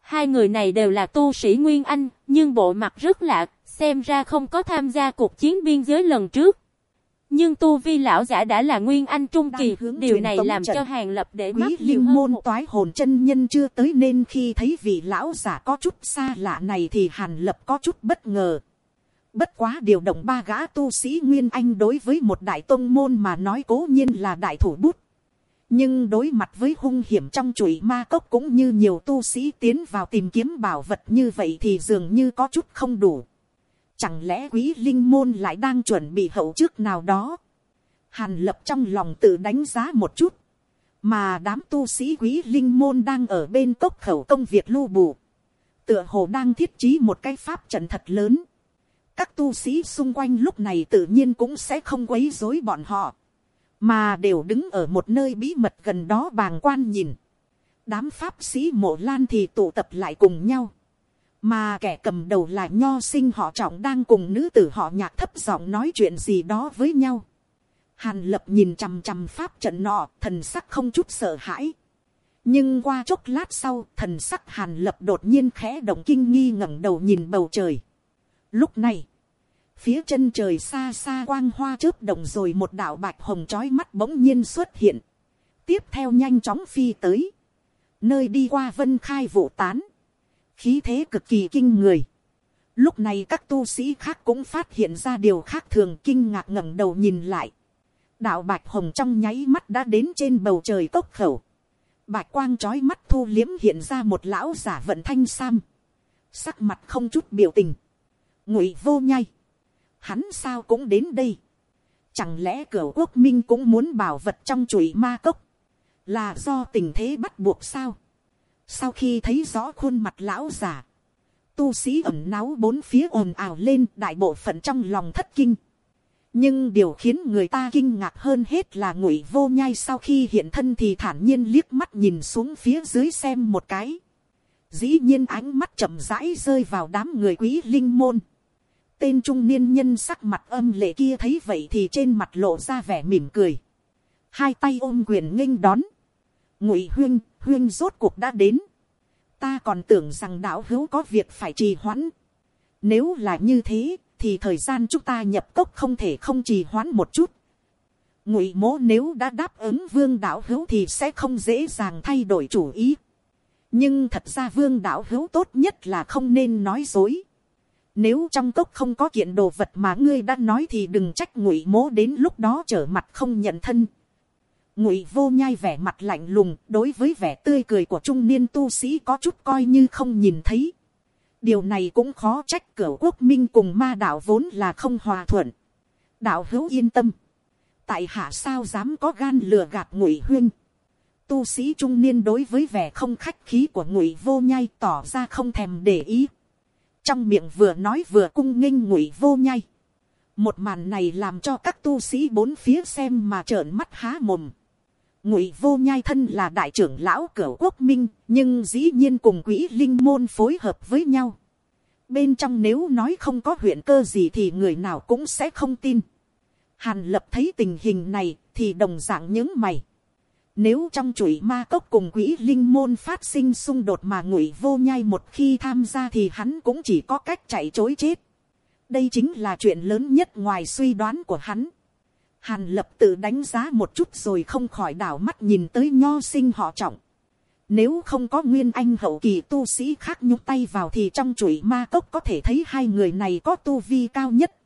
Hai người này đều là tu sĩ Nguyên Anh, nhưng bộ mặt rất lạ, xem ra không có tham gia cuộc chiến biên giới lần trước. Nhưng tu vi lão giả đã là nguyên anh trung kỳ, điều này làm trận. cho hàng lập để Quý mắt linh môn một... toái hồn chân nhân chưa tới nên khi thấy vị lão giả có chút xa lạ này thì hàn lập có chút bất ngờ. Bất quá điều động ba gã tu sĩ nguyên anh đối với một đại tông môn mà nói cố nhiên là đại thủ bút. Nhưng đối mặt với hung hiểm trong chuỗi ma cốc cũng như nhiều tu sĩ tiến vào tìm kiếm bảo vật như vậy thì dường như có chút không đủ. Chẳng lẽ quý linh môn lại đang chuẩn bị hậu trước nào đó? Hàn lập trong lòng tự đánh giá một chút. Mà đám tu sĩ quý linh môn đang ở bên cốc khẩu công việc lưu bù. Tựa hồ đang thiết trí một cái pháp trận thật lớn. Các tu sĩ xung quanh lúc này tự nhiên cũng sẽ không quấy rối bọn họ. Mà đều đứng ở một nơi bí mật gần đó bàng quan nhìn. Đám pháp sĩ mộ lan thì tụ tập lại cùng nhau mà kẻ cầm đầu là nho sinh họ trọng đang cùng nữ tử họ nhạc thấp giọng nói chuyện gì đó với nhau. Hàn lập nhìn chằm chằm pháp trận nọ, thần sắc không chút sợ hãi. Nhưng qua chốc lát sau, thần sắc hàn lập đột nhiên khẽ động kinh nghi ngẩng đầu nhìn bầu trời. Lúc này, phía chân trời xa xa quang hoa chớp động rồi một đạo bạch hồng trói mắt bỗng nhiên xuất hiện. Tiếp theo nhanh chóng phi tới. Nơi đi qua vân khai vụ tán. Khí thế cực kỳ kinh người. Lúc này các tu sĩ khác cũng phát hiện ra điều khác thường kinh ngạc ngẩng đầu nhìn lại. Đạo bạch hồng trong nháy mắt đã đến trên bầu trời cốc khẩu. Bạch quang trói mắt thu liếm hiện ra một lão giả vận thanh sam. Sắc mặt không chút biểu tình. Ngụy vô nhai. Hắn sao cũng đến đây. Chẳng lẽ cửa quốc minh cũng muốn bảo vật trong chuỗi ma cốc. Là do tình thế bắt buộc sao. Sau khi thấy rõ khuôn mặt lão già, Tu sĩ ẩm náu bốn phía ồn ào lên đại bộ phận trong lòng thất kinh nhưng điều khiến người ta kinh ngạc hơn hết là ngụy vô nhai sau khi hiện thân thì thản nhiên liếc mắt nhìn xuống phía dưới xem một cái. dĩ nhiên ánh mắt chậm rãi rơi vào đám người quý linh môn. tên trung niên nhân sắc mặt âm lệ kia thấy vậy thì trên mặt lộ ra vẻ mỉm cười. hai tay ôm quyền nghênh đón. ngụy huyên, huyên rốt cuộc đã đến. ta còn tưởng rằng đạo hữu có việc phải trì hoãn. nếu là như thế, thì thời gian chúng ta nhập cốc không thể không trì hoãn một chút. ngụy mố nếu đã đáp ứng vương đạo hữu thì sẽ không dễ dàng thay đổi chủ ý. nhưng thật ra vương đạo hữu tốt nhất là không nên nói dối. nếu trong cốc không có kiện đồ vật mà ngươi đã nói thì đừng trách ngụy mố đến lúc đó trở mặt không nhận thân ngụy vô nhai vẻ mặt lạnh lùng, đối với vẻ tươi cười của trung niên tu sĩ có chút coi như không nhìn thấy điều này cũng khó trách cửa quốc minh cùng ma đạo vốn là không hòa thuận. đạo hữu yên tâm. tại hạ sao dám có gan lừa gạt ngụy huyên. tu sĩ trung niên đối với vẻ không khách khí của ngụy vô nhai tỏ ra không thèm để ý. trong miệng vừa nói vừa cung nghênh ngụy vô nhai. một màn này làm cho các tu sĩ bốn phía xem mà trợn mắt há mồm ngụy vô nhai thân là đại trưởng lão cửa quốc minh, nhưng dĩ nhiên cùng quỹ linh môn phối hợp với nhau. Bên trong nếu nói không có huyện cơ gì thì người nào cũng sẽ không tin. Hàn lập thấy tình hình này thì đồng dạng những mày. Nếu trong chuỗi ma cốc cùng quỹ linh môn phát sinh xung đột mà ngụy vô nhai một khi tham gia thì hắn cũng chỉ có cách chạy chối chết. Đây chính là chuyện lớn nhất ngoài suy đoán của hắn. Hàn lập tự đánh giá một chút rồi không khỏi đảo mắt nhìn tới nho sinh họ trọng. Nếu không có nguyên anh hậu kỳ tu sĩ khác nhúc tay vào thì trong chuỗi ma cốc có thể thấy hai người này có tu vi cao nhất.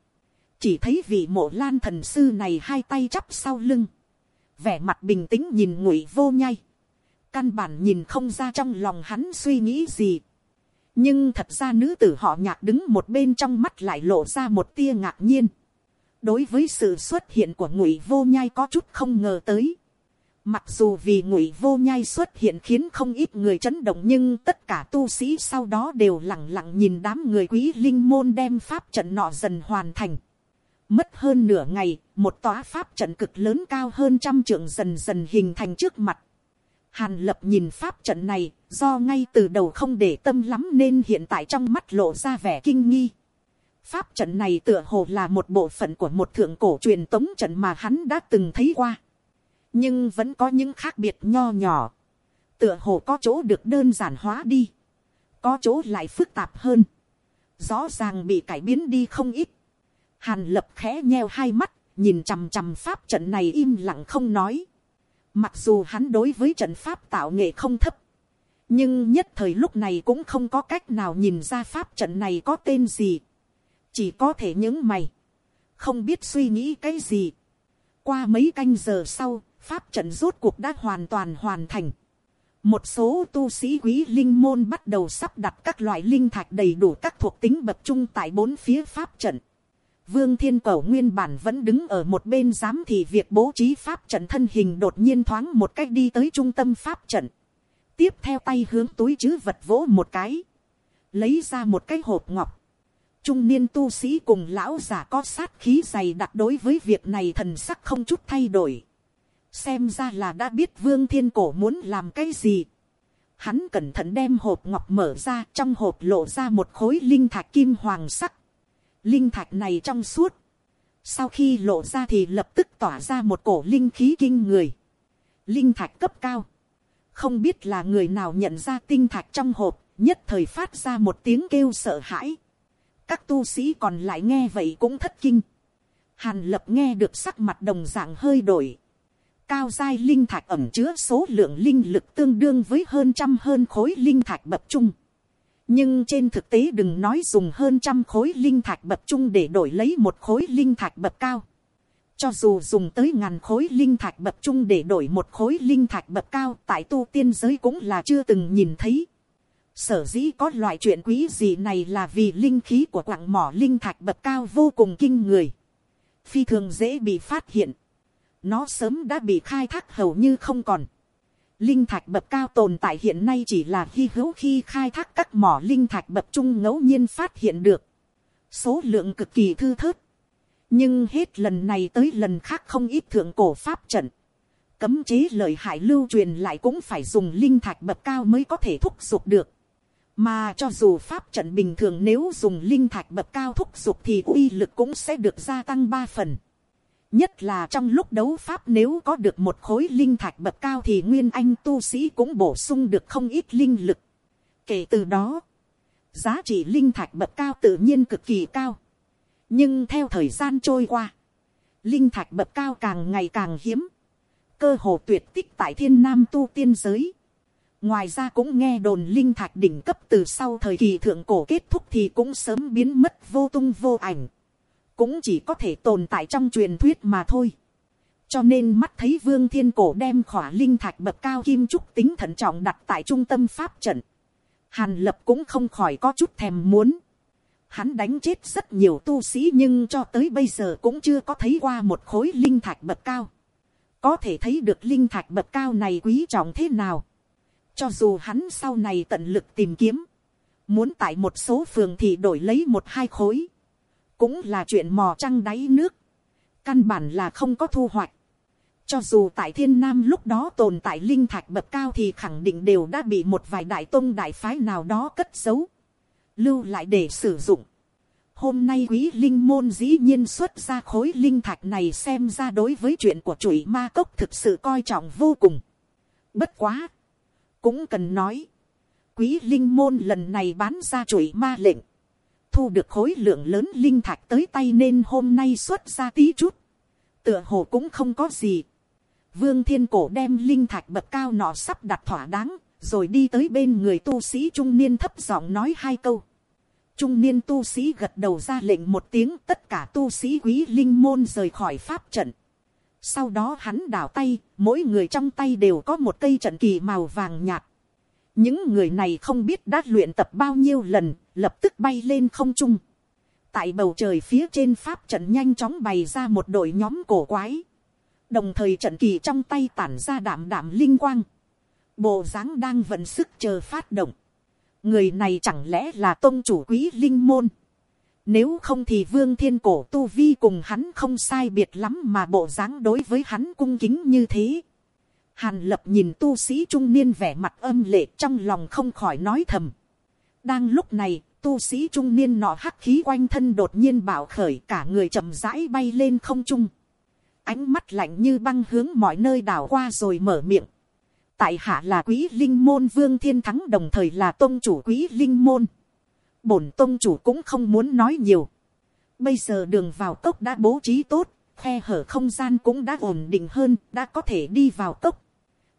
Chỉ thấy vị mộ lan thần sư này hai tay chắp sau lưng. Vẻ mặt bình tĩnh nhìn ngụy vô nhai. Căn bản nhìn không ra trong lòng hắn suy nghĩ gì. Nhưng thật ra nữ tử họ nhạc đứng một bên trong mắt lại lộ ra một tia ngạc nhiên đối với sự xuất hiện của ngụy vô nhai có chút không ngờ tới. Mặc dù vì ngụy vô nhai xuất hiện khiến không ít người chấn động nhưng tất cả tu sĩ sau đó đều lặng lặng nhìn đám người quý linh môn đem pháp trận nọ dần hoàn thành. Mất hơn nửa ngày, một tòa pháp trận cực lớn cao hơn trăm trượng dần dần hình thành trước mặt. Hàn lập nhìn pháp trận này, do ngay từ đầu không để tâm lắm nên hiện tại trong mắt lộ ra vẻ kinh nghi. Pháp trận này tựa hồ là một bộ phận của một thượng cổ truyền tống trận mà hắn đã từng thấy qua. Nhưng vẫn có những khác biệt nho nhỏ. Tựa hồ có chỗ được đơn giản hóa đi. Có chỗ lại phức tạp hơn. Rõ ràng bị cải biến đi không ít. Hàn lập khẽ nheo hai mắt, nhìn chằm chằm pháp trận này im lặng không nói. Mặc dù hắn đối với trận pháp tạo nghệ không thấp. Nhưng nhất thời lúc này cũng không có cách nào nhìn ra pháp trận này có tên gì chỉ có thể những mày, không biết suy nghĩ cái gì. qua mấy canh giờ sau, pháp trận rốt cuộc đã hoàn toàn hoàn thành. một số tu sĩ quý linh môn bắt đầu sắp đặt các loại linh thạch đầy đủ các thuộc tính bập trung tại bốn phía pháp trận. Vương Thiên Cầu nguyên bản vẫn đứng ở một bên giám thị việc bố trí pháp trận thân hình đột nhiên thoáng một cách đi tới trung tâm pháp trận. Tiếp theo tay hướng túi chứ vật vỗ một cái. Lấy ra một cái hộp ngọc trung niên tu sĩ cùng lão già có sát khí dày đặc đối với việc này thần sắc không chút thay đổi. xem ra là đã biết vương thiên cổ muốn làm cái gì. Hắn cẩn thận đem hộp ngọc mở ra, trong hộp lộ ra một khối linh thạch kim hoàng sắc. Linh thạch này trong suốt. Sau khi lộ ra thì lập tức tỏa ra một cổ linh khí kinh người. Linh thạch cấp cao. Không biết là người nào nhận ra tinh thạch trong hộp, nhất thời phát ra một tiếng kêu sợ hãi. Các tu sĩ còn lại nghe vậy cũng thất kinh. Hàn lập nghe được sắc mặt đồng dạng hơi đổi cao dai linh thạch ẩm chứa số lượng linh lực tương đương với hơn trăm hơn khối linh thạch bập trung. Nhưng trên thực tế đừng nói dùng hơn trăm khối linh thạch bập trung để đổi lấy một khối linh thạch bập cao. Cho dù dùng tới ngàn khối linh thạch bập trung để đổi một khối linh thạch bập cao, tại tu tiên giới cũng là chưa từng nhìn thấy. Sở dĩ có loại chuyện quý gì này là vì linh khí của quặng mỏ linh thạch bậc cao vô cùng kinh người. Phi thường dễ bị phát hiện nó sớm đã bị khai thác hầu như không còn. Linh thạch bậc cao tồn tại hiện nay chỉ là hy hữu khi khai thác các mỏ linh thạch bậc trung ngẫu nhiên phát hiện được. Số lượng cực kỳ thư thớt. Nhưng hết lần này tới lần khác không ít thượng cổ pháp trận. Cấm chế lợi hại lưu truyền lại cũng phải dùng linh thạch bậc cao mới có thể thúc giục được. Mà cho dù pháp trận bình thường nếu dùng linh thạch bậc cao thúc giục thì uy lực cũng sẽ được gia tăng ba phần. Nhất là trong lúc đấu pháp nếu có được một khối linh thạch bậc cao thì nguyên anh tu sĩ cũng bổ sung được không ít linh lực. Kể từ đó, giá trị linh thạch bậc cao tự nhiên cực kỳ cao. Nhưng theo thời gian trôi qua, linh thạch bậc cao càng ngày càng hiếm. Cơ hồ tuyệt tích tại thiên nam tu tiên giới. Ngoài ra cũng nghe đồn linh thạch đỉnh cấp từ sau thời kỳ thượng cổ kết thúc thì cũng sớm biến mất vô tung vô ảnh cũng chỉ có thể tồn tại trong truyền thuyết mà thôi. cho nên mắt thấy vương thiên cổ đem khỏa linh thạch bậc cao kim trúc tính thận trọng đặt tại trung tâm pháp trận. hàn lập cũng không khỏi có chút thèm muốn. hắn đánh chết rất nhiều tu sĩ nhưng cho tới bây giờ cũng chưa có thấy qua một khối linh thạch bậc cao. có thể thấy được linh thạch bậc cao này quý trọng thế nào cho dù hắn sau này tận lực tìm kiếm, muốn tại một số phường thì đổi lấy một hai khối cũng là chuyện mò trăng đáy nước, căn bản là không có thu hoạch. cho dù tại thiên nam lúc đó tồn tại linh thạch bậc cao thì khẳng định đều đã bị một vài đại tôn đại phái nào đó cất giấu, lưu lại để sử dụng. hôm nay quý linh môn dĩ nhiên xuất ra khối linh thạch này xem ra đối với chuyện của chuỗi ma cốc thực sự coi trọng vô cùng. bất quá, cũng cần nói, quý linh môn lần này bán ra chuỗi ma lệnh, thu được khối lượng lớn linh thạch tới tay nên hôm nay xuất ra tí chút. Tựa hồ cũng không có gì. Vương thiên cổ đem linh thạch bậc cao nọ sắp đặt thỏa đáng, rồi đi tới bên người tu sĩ trung niên thấp giọng nói hai câu. Trung niên tu sĩ gật đầu ra lệnh một tiếng tất cả tu sĩ quý linh môn rời khỏi pháp trận. Sau đó hắn đảo tay, mỗi người trong tay đều có một cây trận kỳ màu vàng nhạt. Những người này không biết đã luyện tập bao nhiêu lần, lập tức bay lên không trung. Tại bầu trời phía trên pháp trận nhanh chóng bày ra một đội nhóm cổ quái. Đồng thời trận kỳ trong tay tản ra đảm đảm linh quang. Bộ dáng đang vận sức chờ phát động. Người này chẳng lẽ là tôn chủ quý linh môn. Nếu không thì vương thiên cổ tu vi cùng hắn không sai biệt lắm mà bộ dáng đối với hắn cung kính như thế. Hàn lập nhìn tu sĩ trung niên vẻ mặt âm lệ trong lòng không khỏi nói thầm. Đang lúc này, tu sĩ trung niên nọ hắc khí quanh thân đột nhiên bảo khởi cả người chậm rãi bay lên không trung. Ánh mắt lạnh như băng hướng mọi nơi đảo qua rồi mở miệng. Tại hạ là quý linh môn vương thiên thắng đồng thời là tôn chủ quý linh môn. Bổn tôn chủ cũng không muốn nói nhiều. Bây giờ đường vào cốc đã bố trí tốt, khe hở không gian cũng đã ổn định hơn, đã có thể đi vào cốc.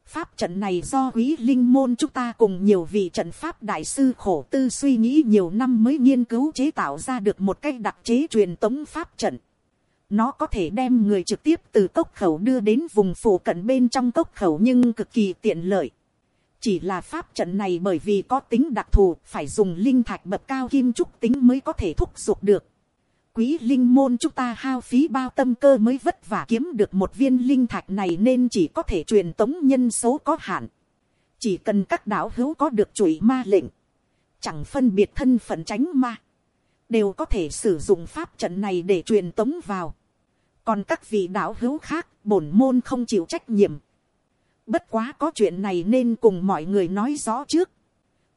Pháp trận này do quý linh môn chúng ta cùng nhiều vị trận pháp đại sư khổ tư suy nghĩ nhiều năm mới nghiên cứu chế tạo ra được một cách đặc chế truyền tống pháp trận. Nó có thể đem người trực tiếp từ cốc khẩu đưa đến vùng phủ cận bên trong cốc khẩu nhưng cực kỳ tiện lợi. Chỉ là pháp trận này bởi vì có tính đặc thù, phải dùng linh thạch bậc cao kim trúc tính mới có thể thúc giục được quý linh môn chúng ta hao phí bao tâm cơ mới vất vả kiếm được một viên linh thạch này nên chỉ có thể truyền tống nhân số có hạn. Chỉ cần các đạo hữu có được chuỗi ma lệnh. Chẳng phân biệt thân phận tránh ma. Đều có thể sử dụng pháp trận này để truyền tống vào. Còn các vị đạo hữu khác, bổn môn không chịu trách nhiệm. Bất quá có chuyện này nên cùng mọi người nói rõ trước.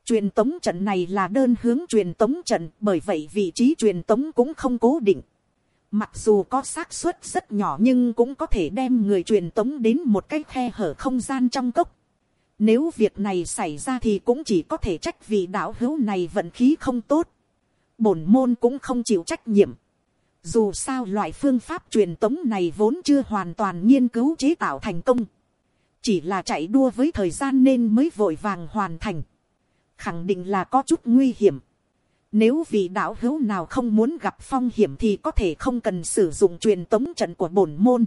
Truyền tống trận này là đơn hướng truyền tống trận, bởi vậy vị trí truyền tống cũng không cố định. Mặc dù có xác suất rất nhỏ nhưng cũng có thể đem người truyền tống đến một cái khe hở không gian trong cốc. Nếu việc này xảy ra thì cũng chỉ có thể trách vì đạo hữu này vận khí không tốt. Bổn môn cũng không chịu trách nhiệm. Dù sao loại phương pháp truyền tống này vốn chưa hoàn toàn nghiên cứu chế tạo thành công. Chỉ là chạy đua với thời gian nên mới vội vàng hoàn thành. Khẳng định là có chút nguy hiểm. Nếu vị đạo hữu nào không muốn gặp phong hiểm thì có thể không cần sử dụng truyền tống trận của bổn môn.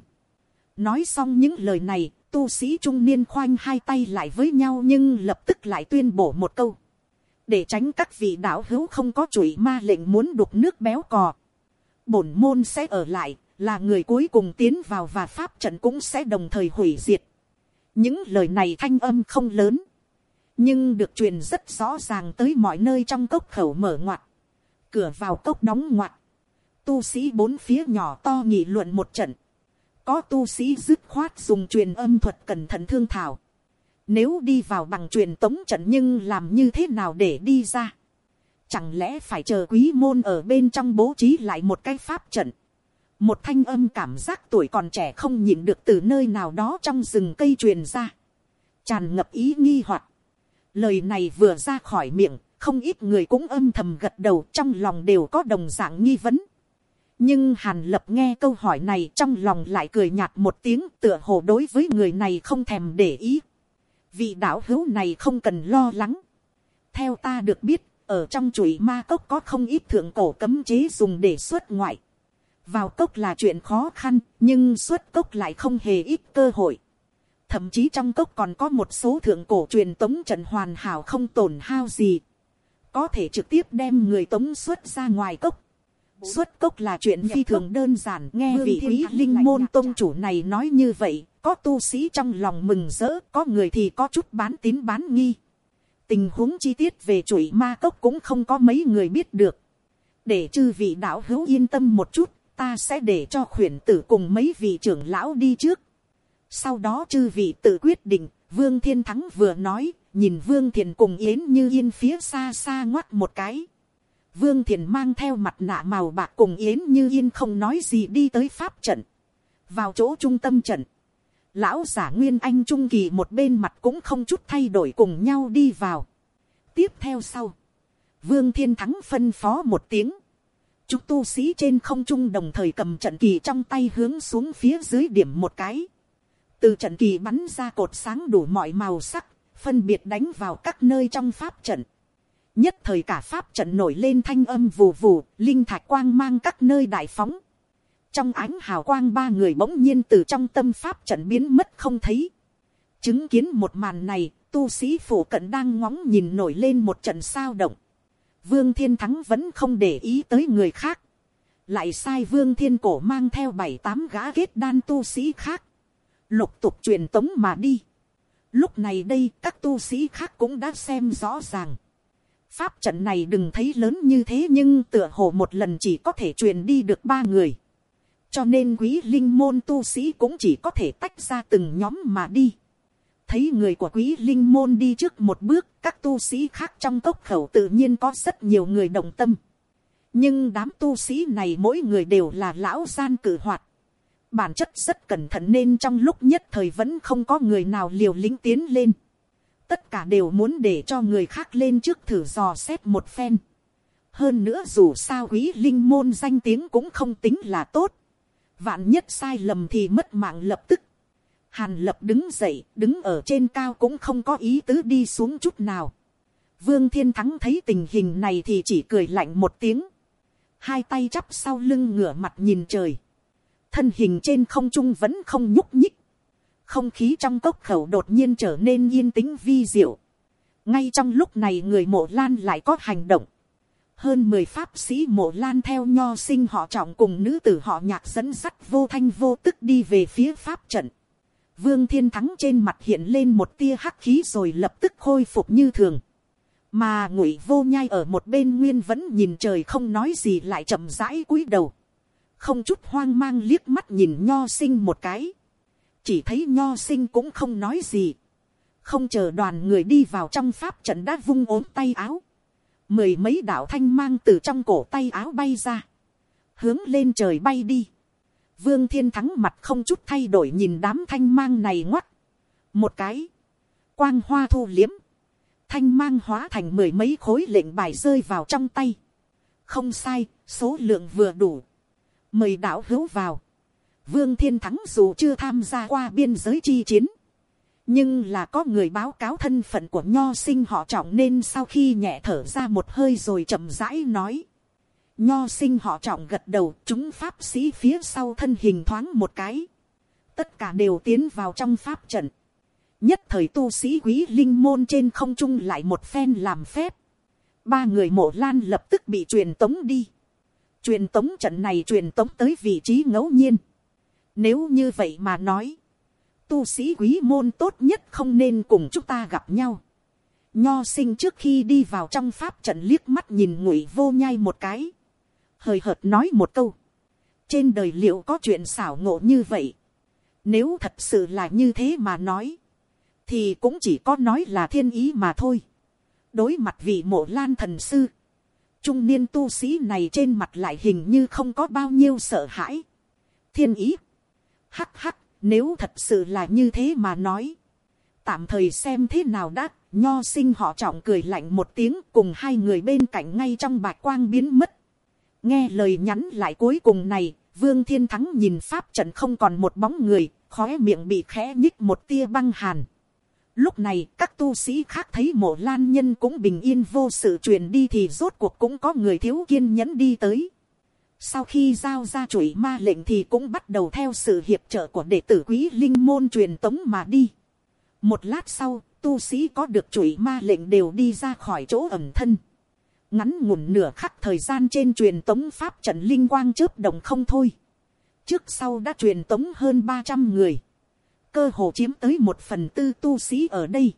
Nói xong những lời này, tu sĩ trung niên khoanh hai tay lại với nhau nhưng lập tức lại tuyên bổ một câu. Để tránh các vị đạo hữu không có chuỗi ma lệnh muốn đục nước béo cò. Bổn môn sẽ ở lại, là người cuối cùng tiến vào và pháp trận cũng sẽ đồng thời hủy diệt. Những lời này thanh âm không lớn. Nhưng được truyền rất rõ ràng tới mọi nơi trong cốc khẩu mở ngoặt. Cửa vào cốc đóng ngoặt. Tu sĩ bốn phía nhỏ to nghị luận một trận có tu sĩ dứt khoát dùng truyền âm thuật cẩn thận thương thảo. Nếu đi vào bằng truyền tống trận nhưng làm như thế nào để đi ra? Chẳng lẽ phải chờ quý môn ở bên trong bố trí lại một cái pháp trận? Một thanh âm cảm giác tuổi còn trẻ không nhịn được từ nơi nào đó trong rừng cây truyền ra. Tràn ngập ý nghi hoặc. Lời này vừa ra khỏi miệng, không ít người cũng âm thầm gật đầu trong lòng đều có đồng dạng nghi vấn nhưng hàn lập nghe câu hỏi này trong lòng lại cười nhạt một tiếng tựa hồ đối với người này không thèm để ý. vị đạo hữu này không cần lo lắng. theo ta được biết, ở trong chuỗi ma cốc có không ít thượng cổ cấm chế dùng để xuất ngoại vào cốc là chuyện khó khăn, nhưng xuất cốc lại không hề ít cơ hội. thậm chí trong cốc còn có một số thượng cổ truyền tống trận hoàn hảo không tổn hao gì. có thể trực tiếp đem người tống xuất ra ngoài cốc xuất cốc là chuyện phi thường đơn giản nghe vị quý linh môn tôn chủ này nói như vậy có tu sĩ trong lòng mừng rỡ có người thì có chút bán tín bán nghi tình huống chi tiết về chuỗi ma cốc cũng không có mấy người biết được để chư vị đạo hữu yên tâm một chút ta sẽ để cho khuyển tử cùng mấy vị trưởng lão đi trước sau đó chư vị tự quyết định, vương thiên thắng vừa nói, nhìn vương thiền cùng yến như yên phía xa xa ngoắt một cái Vương Thiền mang theo mặt nạ màu bạc cùng Yến Như Yên không nói gì đi tới pháp trận. Vào chỗ trung tâm trận. Lão giả Nguyên Anh Trung Kỳ một bên mặt cũng không chút thay đổi cùng nhau đi vào. Tiếp theo sau. Vương Thiên Thắng phân phó một tiếng. Chúng tu sĩ trên không trung đồng thời cầm trận kỳ trong tay hướng xuống phía dưới điểm một cái. Từ trận kỳ bắn ra cột sáng đủ mọi màu sắc, phân biệt đánh vào các nơi trong pháp trận nhất thời cả pháp trận nổi lên thanh âm vù vù, linh thạch quang mang các nơi đại phóng. Trong ánh hào quang ba người bỗng nhiên từ trong tâm pháp trận biến mất không thấy. Chứng kiến một màn này, tu sĩ phủ cận đang ngóng nhìn nổi lên một trận sao động. Vương Thiên Thắng vẫn không để ý tới người khác. Lại sai Vương Thiên Cổ mang theo bảy tám gã kết đan tu sĩ khác. Lục tục truyền tống mà đi. Lúc này đây, các tu sĩ khác cũng đã xem rõ ràng pháp trận này đừng thấy lớn như thế nhưng tựa hồ một lần chỉ có thể truyền đi được ba người. cho nên quý linh môn tu sĩ cũng chỉ có thể tách ra từng nhóm mà đi thấy người của quý linh môn đi trước một bước, các tu sĩ khác trong cốc khẩu tự nhiên có rất nhiều người đồng tâm. nhưng đám tu sĩ này mỗi người đều là lão gian cử hoạt. bản chất rất cẩn thận nên trong lúc nhất thời vẫn không có người nào liều lĩnh tiến lên tất cả đều muốn để cho người khác lên trước thử dò xét một phen. hơn nữa dù sao quý linh môn danh tiếng cũng không tính là tốt. vạn nhất sai lầm thì mất mạng lập tức hàn lập đứng dậy, đứng ở trên cao cũng không có ý tứ đi xuống chút nào. vương thiên thắng thấy tình hình này thì chỉ cười lạnh một tiếng. hai tay chắp sau lưng ngửa mặt nhìn trời. thân hình trên không trung vẫn không nhúc nhích không khí trong cốc khẩu đột nhiên trở nên yên tĩnh vi diệu. ngay trong lúc này người mộ lan lại có hành động. hơn mười pháp sĩ mộ lan theo nho sinh họ trọng cùng nữ tử họ nhạc dẫn sắt vô thanh vô tức đi về phía pháp trận vương thiên thắng trên mặt hiện lên một tia hắc khí rồi lập tức khôi phục như thường. mà ngụy vô nhai ở một bên nguyên vẫn nhìn trời không nói gì lại chậm rãi cúi đầu. không chút hoang mang liếc mắt nhìn nho sinh một cái. Chỉ thấy nho sinh cũng không nói gì, không chờ đoàn người đi vào trong pháp trận đã vung ốm tay áo, mười mấy đạo thanh mang từ trong cổ tay áo bay ra, hướng lên trời bay đi, vương thiên thắng mặt không chút thay đổi nhìn đám thanh mang này ngoắt, một cái, quang hoa thu liếm, thanh mang hóa thành mười mấy khối lệnh bài rơi vào trong tay, không sai, số lượng vừa đủ, mời đạo hữu vào, vương thiên thắng dù chưa tham gia qua biên giới chi chiến, nhưng là có người báo cáo thân phận của nho sinh họ trọng nên sau khi nhẹ thở ra một hơi rồi chậm rãi nói nho sinh họ trọng gật đầu, chúng pháp sĩ phía sau thân hình thoáng một cái. tất cả đều tiến vào trong pháp trận. nhất thời tu sĩ quý linh môn trên không trung lại một phen làm phép. ba người mộ lan lập tức bị truyền tống đi. truyền tống trận này truyền tống tới vị trí ngẫu nhiên. nếu như vậy mà nói, tu sĩ quý môn tốt nhất không nên cùng chúng ta gặp nhau. Nho sinh trước khi đi vào trong pháp trận liếc mắt nhìn ngụy vô nhai một cái. Hời hợt nói một câu. Trên đời liệu có chuyện xảo ngộ như vậy? Nếu thật sự là như thế mà nói. Thì cũng chỉ có nói là thiên ý mà thôi. Đối mặt vị mộ lan thần sư. Trung niên tu sĩ này trên mặt lại hình như không có bao nhiêu sợ hãi. Thiên ý. Hắc hắc, nếu thật sự là như thế mà nói. Tạm thời xem thế nào đã. Nho sinh họ trọng cười lạnh một tiếng, cùng hai người bên cạnh ngay trong bạch quang biến mất. Nghe lời nhắn lại cuối cùng này. Vương Thiên Thắng nhìn pháp trận không còn một bóng người. Khóe miệng bị khẽ nhích một tia băng hàn. Lúc này các tu sĩ khác thấy mộ lan nhân cũng bình yên vô sự truyền đi thì rốt cuộc cũng có người thiếu kiên nhẫn đi tới. Sau khi giao ra chuỗi ma lệnh thì cũng bắt đầu theo sự hiệp trợ của đệ tử quý linh môn truyền tống mà đi. Một lát sau, tu sĩ có được chuỗi ma lệnh đều đi ra khỏi chỗ ẩm thân. Ngắn ngủn nửa khắc thời gian trên truyền tống pháp trận linh quang chớp đồng không thôi. Trước sau đã truyền tống hơn 300 người. Cơ hồ chiếm tới một phần tư tu sĩ ở đây.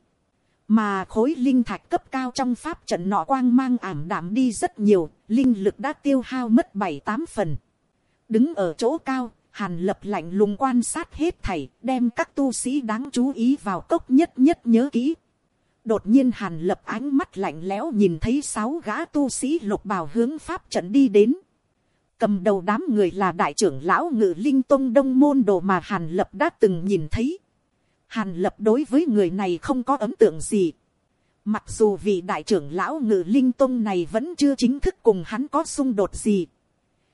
Mà khối linh thạch cấp cao trong pháp trận nọ quang mang ảm đạm đi rất nhiều, linh lực đã tiêu hao mất bảy tám phần. Đứng ở chỗ cao, hàn lập lạnh lùng quan sát hết thảy, đem các tu sĩ đáng chú ý vào cốc nhất nhất nhớ kỹ. Đột nhiên hàn lập ánh mắt lạnh lẽo nhìn thấy sáu gã tu sĩ lục bào hướng pháp trận đi đến. Cầm đầu đám người là đại trưởng lão ngự linh tông đông môn đồ mà hàn lập đã từng nhìn thấy. Hàn lập đối với người này không có ấn tượng gì. Mặc dù vị đại trưởng lão ngự linh tông này vẫn chưa chính thức cùng hắn có xung đột gì.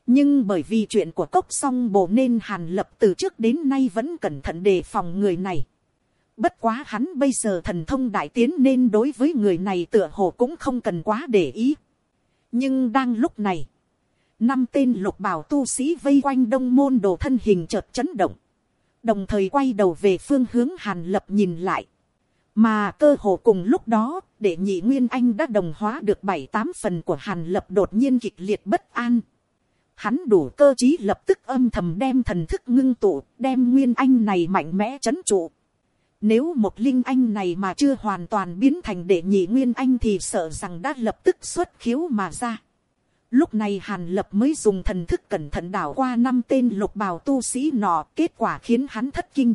Nhưng bởi vì chuyện của cốc song bồ nên hàn lập từ trước đến nay vẫn cẩn thận đề phòng người này. Bất quá hắn bây giờ thần thông đại tiến nên đối với người này tựa hồ cũng không cần quá để ý. Nhưng đang lúc này, năm tên lục bảo tu sĩ vây quanh đông môn đồ thân hình chợt chấn động đồng thời quay đầu về phương hướng hàn lập nhìn lại. mà cơ hồ cùng lúc đó, để nhị nguyên anh đã đồng hóa được bảy tám phần của hàn lập đột nhiên kịch liệt bất an. hắn đủ cơ trí lập tức âm thầm đem thần thức ngưng tụ, đem nguyên anh này mạnh mẽ chấn trụ. Nếu một linh anh này mà chưa hoàn toàn biến thành đệ nhị nguyên anh thì sợ rằng đã lập tức xuất khiếu mà ra. Lúc này Hàn Lập mới dùng thần thức cẩn thận đảo qua năm tên lục bào tu sĩ nọ, kết quả khiến hắn thất kinh.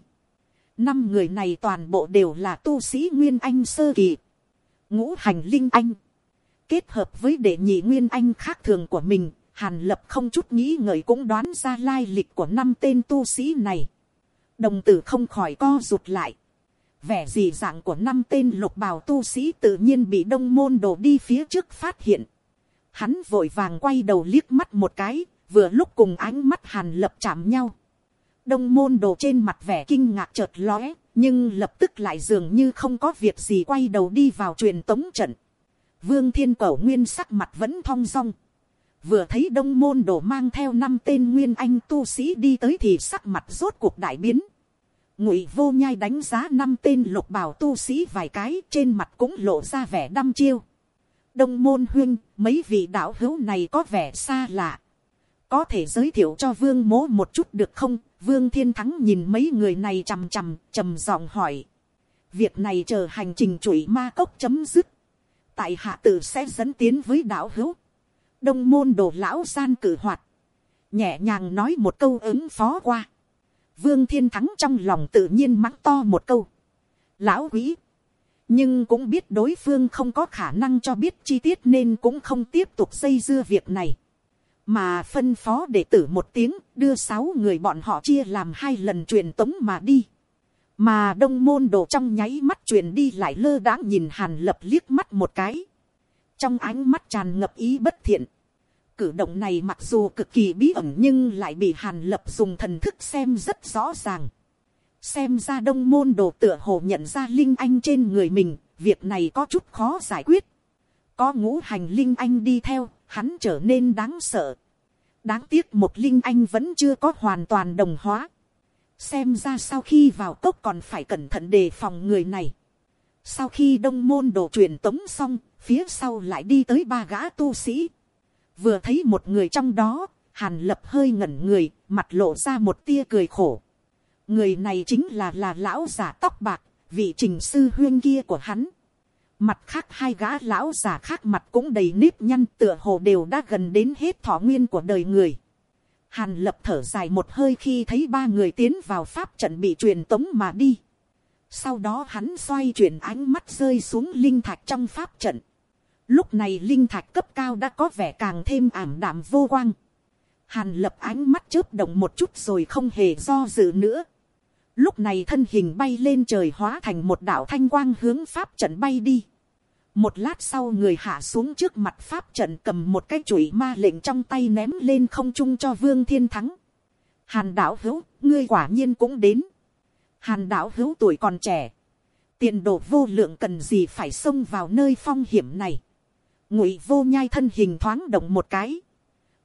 Năm người này toàn bộ đều là tu sĩ Nguyên Anh sơ kỳ. Ngũ hành linh anh. Kết hợp với đệ nhị Nguyên Anh khác thường của mình, Hàn Lập không chút nghĩ ngợi cũng đoán ra lai lịch của năm tên tu sĩ này. Đồng tử không khỏi co rụt lại. Vẻ gì dạng của năm tên lục bào tu sĩ tự nhiên bị đông môn đổ đi phía trước phát hiện Hắn vội vàng quay đầu liếc mắt một cái, vừa lúc cùng ánh mắt hàn lập chạm nhau. Đông môn đồ trên mặt vẻ kinh ngạc chợt lóe, nhưng lập tức lại dường như không có việc gì quay đầu đi vào truyền tống trận. Vương thiên cẩu nguyên sắc mặt vẫn thong dong. Vừa thấy đông môn đồ mang theo năm tên nguyên anh tu sĩ đi tới thì sắc mặt rốt cuộc đại biến. Ngụy vô nhai đánh giá năm tên lục bảo tu sĩ vài cái trên mặt cũng lộ ra vẻ đăm chiêu đông môn huyên, mấy vị đạo hữu này có vẻ xa lạ. có thể giới thiệu cho vương mố một chút được không, vương thiên thắng nhìn mấy người này chằm chằm, trầm giọng hỏi. việc này chờ hành trình chuỗi ma cốc chấm dứt. tại hạ tử sẽ dẫn tiến với đạo hữu. đông môn đồ lão gian cử hoạt. nhẹ nhàng nói một câu ứng phó qua vương thiên thắng trong lòng tự nhiên mắng to một câu. lão quý, nhưng cũng biết đối phương không có khả năng cho biết chi tiết nên cũng không tiếp tục dây dưa việc này. mà phân phó đệ tử một tiếng đưa sáu người bọn họ chia làm hai lần truyền tống mà đi. mà đông môn đồ trong nháy mắt truyền đi lại lơ đãng nhìn hàn lập liếc mắt một cái. trong ánh mắt tràn ngập ý bất thiện cử động này mặc dù cực kỳ bí ẩn nhưng lại bị hàn lập dùng thần thức xem rất rõ ràng xem ra đông môn đồ tựa hồ nhận ra linh anh trên người mình, việc này có chút khó giải quyết. có ngũ hành linh anh đi theo, hắn trở nên đáng sợ. đáng tiếc một linh anh vẫn chưa có hoàn toàn đồng hóa. xem ra sau khi vào cốc còn phải cẩn thận đề phòng người này. sau khi đông môn đồ truyền tống xong, phía sau lại đi tới ba gã tu sĩ vừa thấy một người trong đó, hàn lập hơi ngẩn người, mặt lộ ra một tia cười khổ người này chính là là lão giả tóc bạc, vị trình sư huyên kia của hắn. Mặt khác hai gã lão giả khác mặt cũng đầy nếp nhăn tựa hồ đều đã gần đến hết thọ nguyên của đời người. Hàn lập thở dài một hơi khi thấy ba người tiến vào pháp trận bị truyền tống mà đi. Sau đó hắn xoay chuyển ánh mắt rơi xuống linh thạch trong pháp trận. Lúc này linh thạch cấp cao đã có vẻ càng thêm ảm đạm vô quang. Hàn lập ánh mắt chớp động một chút rồi không hề do dự nữa. Lúc này thân hình bay lên trời hóa thành một đạo thanh quang hướng pháp trận bay đi. Một lát sau người hạ xuống trước mặt pháp trận cầm một cái chuỗi ma lệnh trong tay ném lên không trung cho vương thiên thắng. Hàn đảo hữu, ngươi quả nhiên cũng đến. Hàn đảo hữu tuổi còn trẻ. Tiền đồ vô lượng cần gì phải xông vào nơi phong hiểm này. Ngụy vô nhai thân hình thoáng động một cái.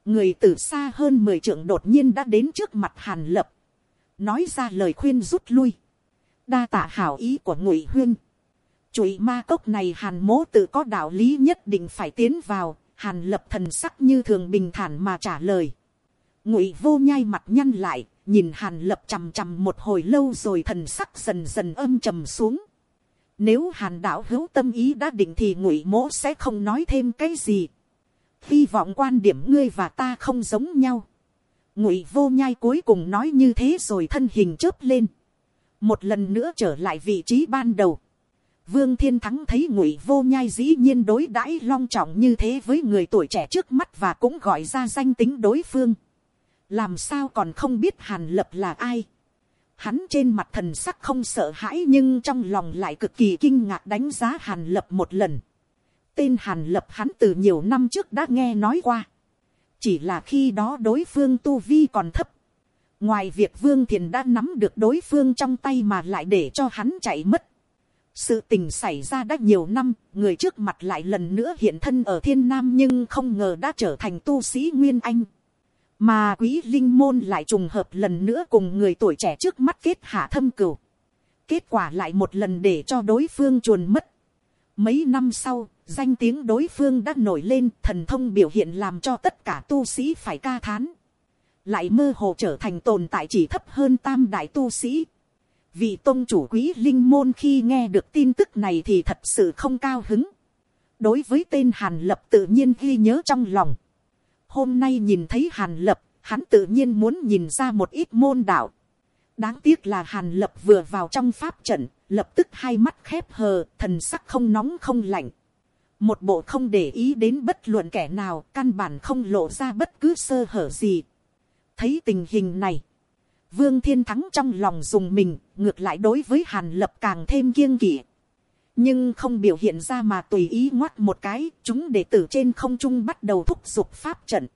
Người từ xa hơn mười trượng đột nhiên đã đến trước mặt hàn lập nói ra lời khuyên rút lui, đa tạ hảo ý của ngụy huyên. Chuỗi ma cốc này hàn mố tự có đạo lý nhất định phải tiến vào, hàn lập thần sắc như thường bình thản mà trả lời. Ngụy vô nhai mặt nhăn lại, nhìn hàn lập chằm chằm một hồi lâu rồi thần sắc dần dần âm trầm xuống. Nếu hàn đạo hữu tâm ý đã định thì ngụy mỗ sẽ không nói thêm cái gì. Hy vọng quan điểm ngươi và ta không giống nhau ngụy vô nhai cuối cùng nói như thế rồi thân hình chớp lên, một lần nữa trở lại vị trí ban đầu. Vương thiên thắng thấy ngụy vô nhai dĩ nhiên đối đãi long trọng như thế với người tuổi trẻ trước mắt và cũng gọi ra danh tính đối phương. làm sao còn không biết hàn lập là ai. Hắn trên mặt thần sắc không sợ hãi nhưng trong lòng lại cực kỳ kinh ngạc đánh giá hàn lập một lần. Tên hàn lập hắn từ nhiều năm trước đã nghe nói qua chỉ là khi đó đối phương tu vi còn thấp. ngoài việc vương thiền đã nắm được đối phương trong tay mà lại để cho hắn chạy mất. sự tình xảy ra đã nhiều năm, người trước mặt lại lần nữa hiện thân ở thiên nam nhưng không ngờ đã trở thành tu sĩ nguyên anh mà quý linh môn lại trùng hợp lần nữa cùng người tuổi trẻ trước mắt kết hạ thâm cửu. kết quả lại một lần để cho đối phương chuồn mất. mấy năm sau, danh tiếng đối phương đã nổi lên thần thông biểu hiện làm cho tất cả tu sĩ phải ca thán. lại mơ hồ trở thành tồn tại chỉ thấp hơn tam đại tu sĩ. vì tôn chủ quý linh môn khi nghe được tin tức này thì thật sự không cao hứng. đối với tên hàn lập tự nhiên ghi nhớ trong lòng hôm nay nhìn thấy hàn lập, hắn tự nhiên muốn nhìn ra một ít môn đạo. đáng tiếc là hàn lập vừa vào trong pháp trận, lập tức hai mắt khép hờ, thần sắc không nóng không lạnh một bộ không để ý đến bất luận kẻ nào căn bản không lộ ra bất cứ sơ hở gì. thấy tình hình này, vương thiên thắng trong lòng dùng mình ngược lại đối với hàn lập càng thêm kiêng kỵ nhưng không biểu hiện ra mà tùy ý ngoắt một cái, chúng đệ tử trên không trung bắt đầu thúc giục pháp trận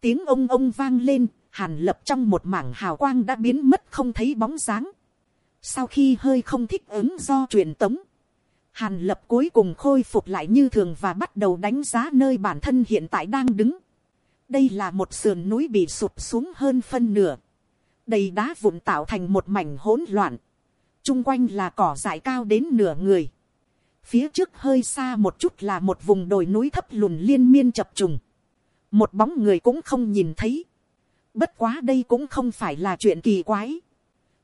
tiếng ông ông vang lên, hàn lập trong một mảng hào quang đã biến mất không thấy bóng dáng sau khi hơi không thích ứng do truyền tống, Hàn lập cuối cùng khôi phục lại như thường và bắt đầu đánh giá nơi bản thân hiện tại đang đứng. Đây là một sườn núi bị sụp xuống hơn phân nửa. Đầy đá vụn tạo thành một mảnh hỗn loạn. Trung quanh là cỏ dại cao đến nửa người. Phía trước hơi xa một chút là một vùng đồi núi thấp lùn liên miên chập trùng. Một bóng người cũng không nhìn thấy. Bất quá đây cũng không phải là chuyện kỳ quái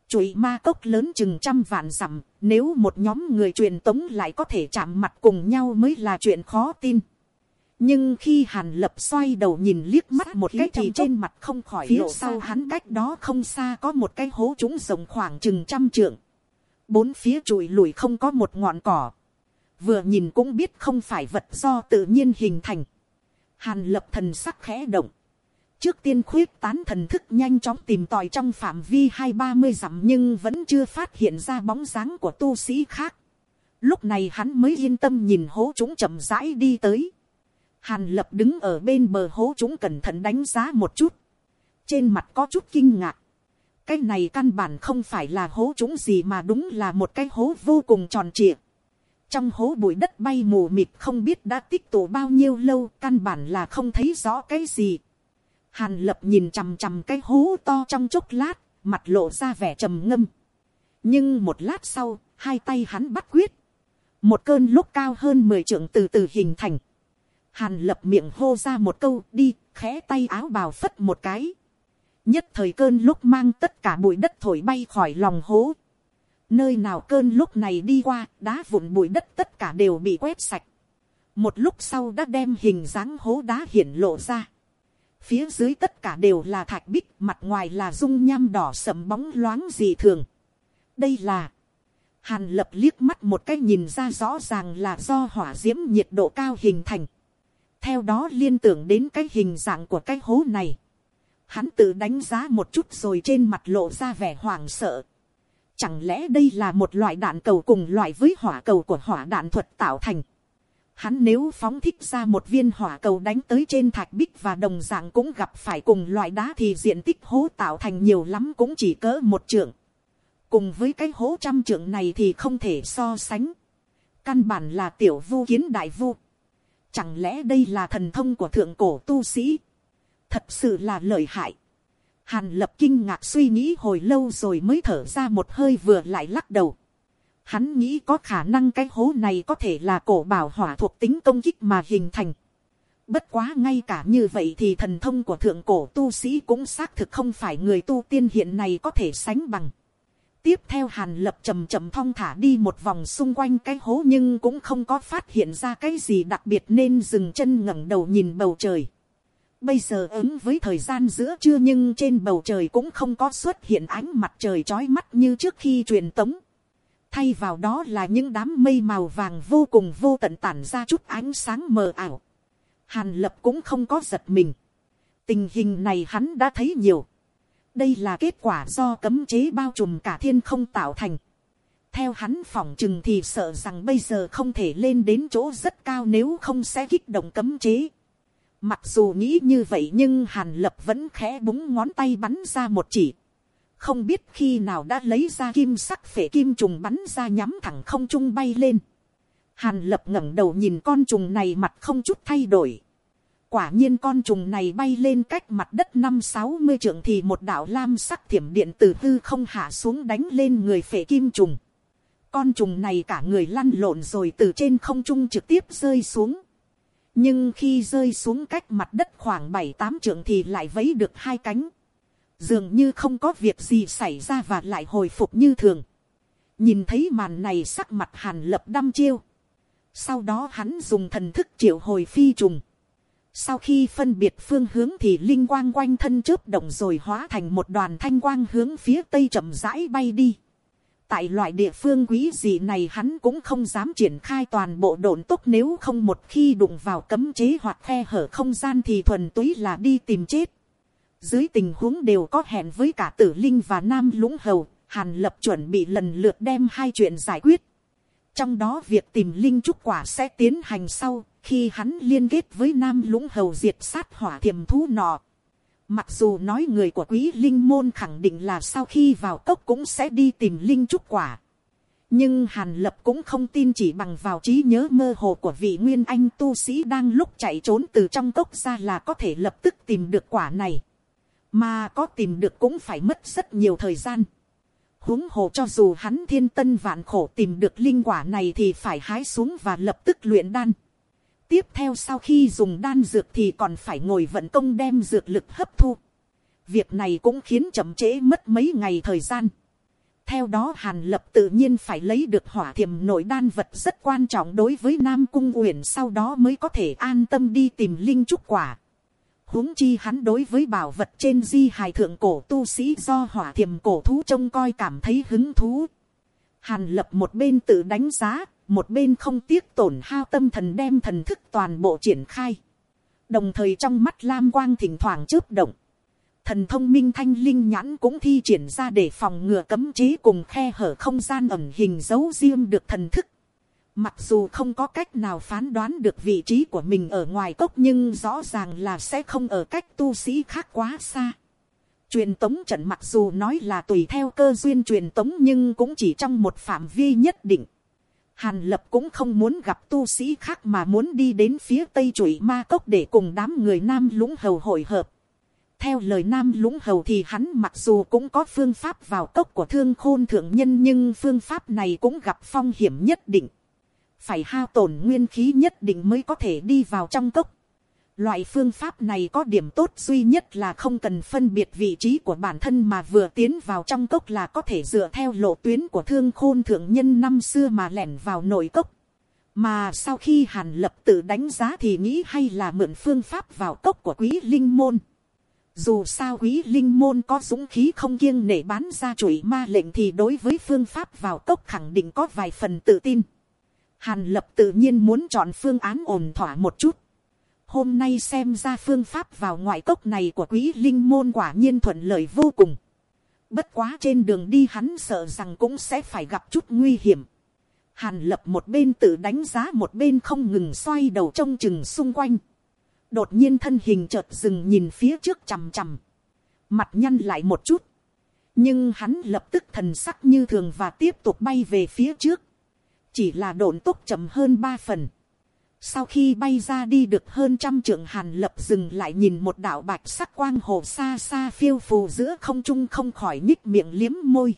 chuỗi ma cốc lớn chừng trăm vạn dặm, nếu một nhóm người truyền tống lại có thể chạm mặt cùng nhau mới là chuyện khó tin. nhưng khi hàn lập xoay đầu nhìn liếc mắt một cái thì trên mặt không khỏi phía sau hắn cách đó không xa có một cái hố trúng rộng khoảng chừng trăm trượng. Bốn phía trụi lùi không có một ngọn cỏ. Vừa nhìn cũng biết không phải vật do tự nhiên hình thành. Hàn lập thần sắc khẽ động. Trước tiên khuyết tán thần thức nhanh chóng tìm tòi trong phạm vi hai ba mươi dặm nhưng vẫn chưa phát hiện ra bóng dáng của tu sĩ khác. Lúc này hắn mới yên tâm nhìn hố chúng chậm rãi đi tới. Hàn lập đứng ở bên bờ hố chúng cẩn thận đánh giá một chút. Trên mặt có chút kinh ngạc. Cái này căn bản không phải là hố chúng gì mà đúng là một cái hố vô cùng tròn trịa. Trong hố bụi đất bay mù mịt không biết đã tích tụ bao nhiêu lâu, căn bản là không thấy rõ cái gì. Hàn lập nhìn chằm chằm cái hố to trong chốc lát, mặt lộ ra vẻ trầm ngâm. Nhưng một lát sau, hai tay hắn bắt quyết. Một cơn lúc cao hơn 10 trượng từ từ hình thành. Hàn lập miệng hô ra một câu đi, khẽ tay áo bào phất một cái. Nhất thời cơn lúc mang tất cả bụi đất thổi bay khỏi lòng hố. Nơi nào cơn lúc này đi qua, đá vụn bụi đất tất cả đều bị quét sạch. Một lúc sau đã đem hình dáng hố đá hiển lộ ra. Phía dưới tất cả đều là thạch bích, mặt ngoài là dung nham đỏ sầm bóng loáng dị thường. Đây là... Hàn lập liếc mắt một cái nhìn ra rõ ràng là do hỏa diễm nhiệt độ cao hình thành. Theo đó liên tưởng đến cái hình dạng của cái hố này. Hắn tự đánh giá một chút rồi trên mặt lộ ra vẻ hoảng sợ. Chẳng lẽ đây là một loại đạn cầu cùng loại với hỏa cầu của hỏa đạn thuật tạo thành. Hắn nếu phóng thích ra một viên hỏa cầu đánh tới trên thạch bích và đồng dạng cũng gặp phải cùng loại đá thì diện tích hố tạo thành nhiều lắm cũng chỉ cỡ một trượng. Cùng với cái hố trăm trượng này thì không thể so sánh. Căn bản là tiểu vu kiến đại vu. Chẳng lẽ đây là thần thông của thượng cổ tu sĩ? Thật sự là lợi hại. Hàn lập kinh ngạc suy nghĩ hồi lâu rồi mới thở ra một hơi vừa lại lắc đầu. Hắn nghĩ có khả năng cái hố này có thể là cổ bảo hỏa thuộc tính công kích mà hình thành. Bất quá ngay cả như vậy thì thần thông của thượng cổ tu sĩ cũng xác thực không phải người tu tiên hiện này có thể sánh bằng. Tiếp theo hàn lập chầm chậm thong thả đi một vòng xung quanh cái hố nhưng cũng không có phát hiện ra cái gì đặc biệt nên dừng chân ngẩng đầu nhìn bầu trời. Bây giờ ứng với thời gian giữa trưa nhưng trên bầu trời cũng không có xuất hiện ánh mặt trời chói mắt như trước khi truyền tống. Thay vào đó là những đám mây màu vàng vô cùng vô tận tản ra chút ánh sáng mờ ảo. Hàn lập cũng không có giật mình. Tình hình này hắn đã thấy nhiều. Đây là kết quả do cấm chế bao trùm cả thiên không tạo thành. Theo hắn phỏng chừng thì sợ rằng bây giờ không thể lên đến chỗ rất cao nếu không sẽ kích động cấm chế. Mặc dù nghĩ như vậy nhưng Hàn Lập vẫn khẽ búng ngón tay bắn ra một chỉ. Không biết khi nào đã lấy ra kim sắc phể kim trùng bắn ra nhắm thẳng không trung bay lên. Hàn Lập ngẩng đầu nhìn con trùng này mặt không chút thay đổi. Quả nhiên con trùng này bay lên cách mặt đất năm sáu mươi trượng thì một đạo lam sắc thiểm điện từ hư không hạ xuống đánh lên người phể kim trùng. Con trùng này cả người lăn lộn rồi từ trên không trung trực tiếp rơi xuống. Nhưng khi rơi xuống cách mặt đất khoảng bảy tám trượng thì lại vấy được hai cánh. Dường như không có việc gì xảy ra và lại hồi phục như thường. Nhìn thấy màn này sắc mặt hàn lập đăm chiêu. Sau đó hắn dùng thần thức triệu hồi phi trùng sau khi phân biệt phương hướng thì linh quang quanh thân chớp động rồi hóa thành một đoàn thanh quang hướng phía tây chậm rãi bay đi. Tại loại địa phương quý gì này hắn cũng không dám triển khai toàn bộ độn tốc nếu không một khi đụng vào cấm chế hoặc khe hở không gian thì thuần túy là đi tìm chết. Dưới tình huống đều có hẹn với cả tử linh và nam lũng hầu, hàn lập chuẩn bị lần lượt đem hai chuyện giải quyết. Trong đó việc tìm linh trúc quả sẽ tiến hành sau, khi hắn liên kết với nam lũng hầu diệt sát hỏa thiềm thú nọ. Mặc dù nói người của quý linh môn khẳng định là sau khi vào tốc cũng sẽ đi tìm linh trúc quả. Nhưng Hàn Lập cũng không tin chỉ bằng vào trí nhớ mơ hồ của vị nguyên anh tu sĩ đang lúc chạy trốn từ trong cốc ra là có thể lập tức tìm được quả này. Mà có tìm được cũng phải mất rất nhiều thời gian. huống hồ cho dù hắn thiên tân vạn khổ tìm được linh quả này thì phải hái xuống và lập tức luyện đan tiếp theo sau khi dùng đan dược thì còn phải ngồi vận công đem dược lực hấp thu. Việc này cũng khiến chậm trễ mất mấy ngày thời gian. theo đó hàn lập tự nhiên phải lấy được hỏa thiềm nội đan vật rất quan trọng đối với nam cung uyển sau đó mới có thể an tâm đi tìm linh trúc quả huống chi hắn đối với bảo vật trên di hài thượng cổ tu sĩ do hỏa thiềm cổ thú trông coi cảm thấy hứng thú. Hàn lập một bên tự đánh giá, một bên không tiếc tổn hao tâm thần đem thần thức toàn bộ triển khai. Đồng thời trong mắt lam quang thỉnh thoảng chớp động. Thần thông minh thanh linh nhãn cũng thi triển ra để phòng ngừa cấm chế cùng khe hở không gian ẩn hình dấu riêng được thần thức. Mặc dù không có cách nào phán đoán được vị trí của mình ở ngoài cốc nhưng rõ ràng là sẽ không ở cách tu sĩ khác quá xa. Truyền tống trận mặc dù nói là tùy theo cơ duyên truyền tống nhưng cũng chỉ trong một phạm vi nhất định. Hàn lập cũng không muốn gặp tu sĩ khác mà muốn đi đến phía tây chuỗi ma cốc để cùng đám người nam lũng hầu hội hợp. Theo lời nam lũng hầu thì hắn mặc dù cũng có phương pháp vào cốc của thương khôn thượng nhân nhưng phương pháp này cũng gặp phong hiểm nhất định phải hao tổn nguyên khí nhất định mới có thể đi vào trong cốc. Loại phương pháp này có điểm tốt duy nhất là không cần phân biệt vị trí của bản thân mà vừa tiến vào trong cốc là có thể dựa theo lộ tuyến của thương khôn thượng nhân năm xưa mà lẻn vào nội cốc. Mà sau khi hàn lập tự đánh giá thì nghĩ hay là mượn phương pháp vào cốc của quý linh môn. Dù sao quý linh môn có dũng khí không kiêng nể bán ra chuỗi ma lệnh thì đối với phương pháp vào cốc khẳng định có vài phần tự tin. Hàn lập tự nhiên muốn chọn phương án ổn thỏa một chút. Hôm nay xem ra phương pháp vào ngoại cốc này của quý linh môn quả nhiên thuận lợi vô cùng. Bất quá trên đường đi hắn sợ rằng cũng sẽ phải gặp chút nguy hiểm. Hàn lập một bên tự đánh giá một bên không ngừng xoay đầu trông chừng xung quanh. Đột nhiên thân hình chợt dừng nhìn phía trước chằm chằm. Mặt nhăn lại một chút. Nhưng hắn lập tức thần sắc như thường và tiếp tục bay về phía trước chỉ là độn tốc chậm hơn ba phần. Sau khi bay ra đi được hơn trăm trượng hàn lập dừng lại nhìn một đạo bạch sắc quang hồ xa xa phiêu phù giữa không trung không khỏi nhích miệng liếm môi.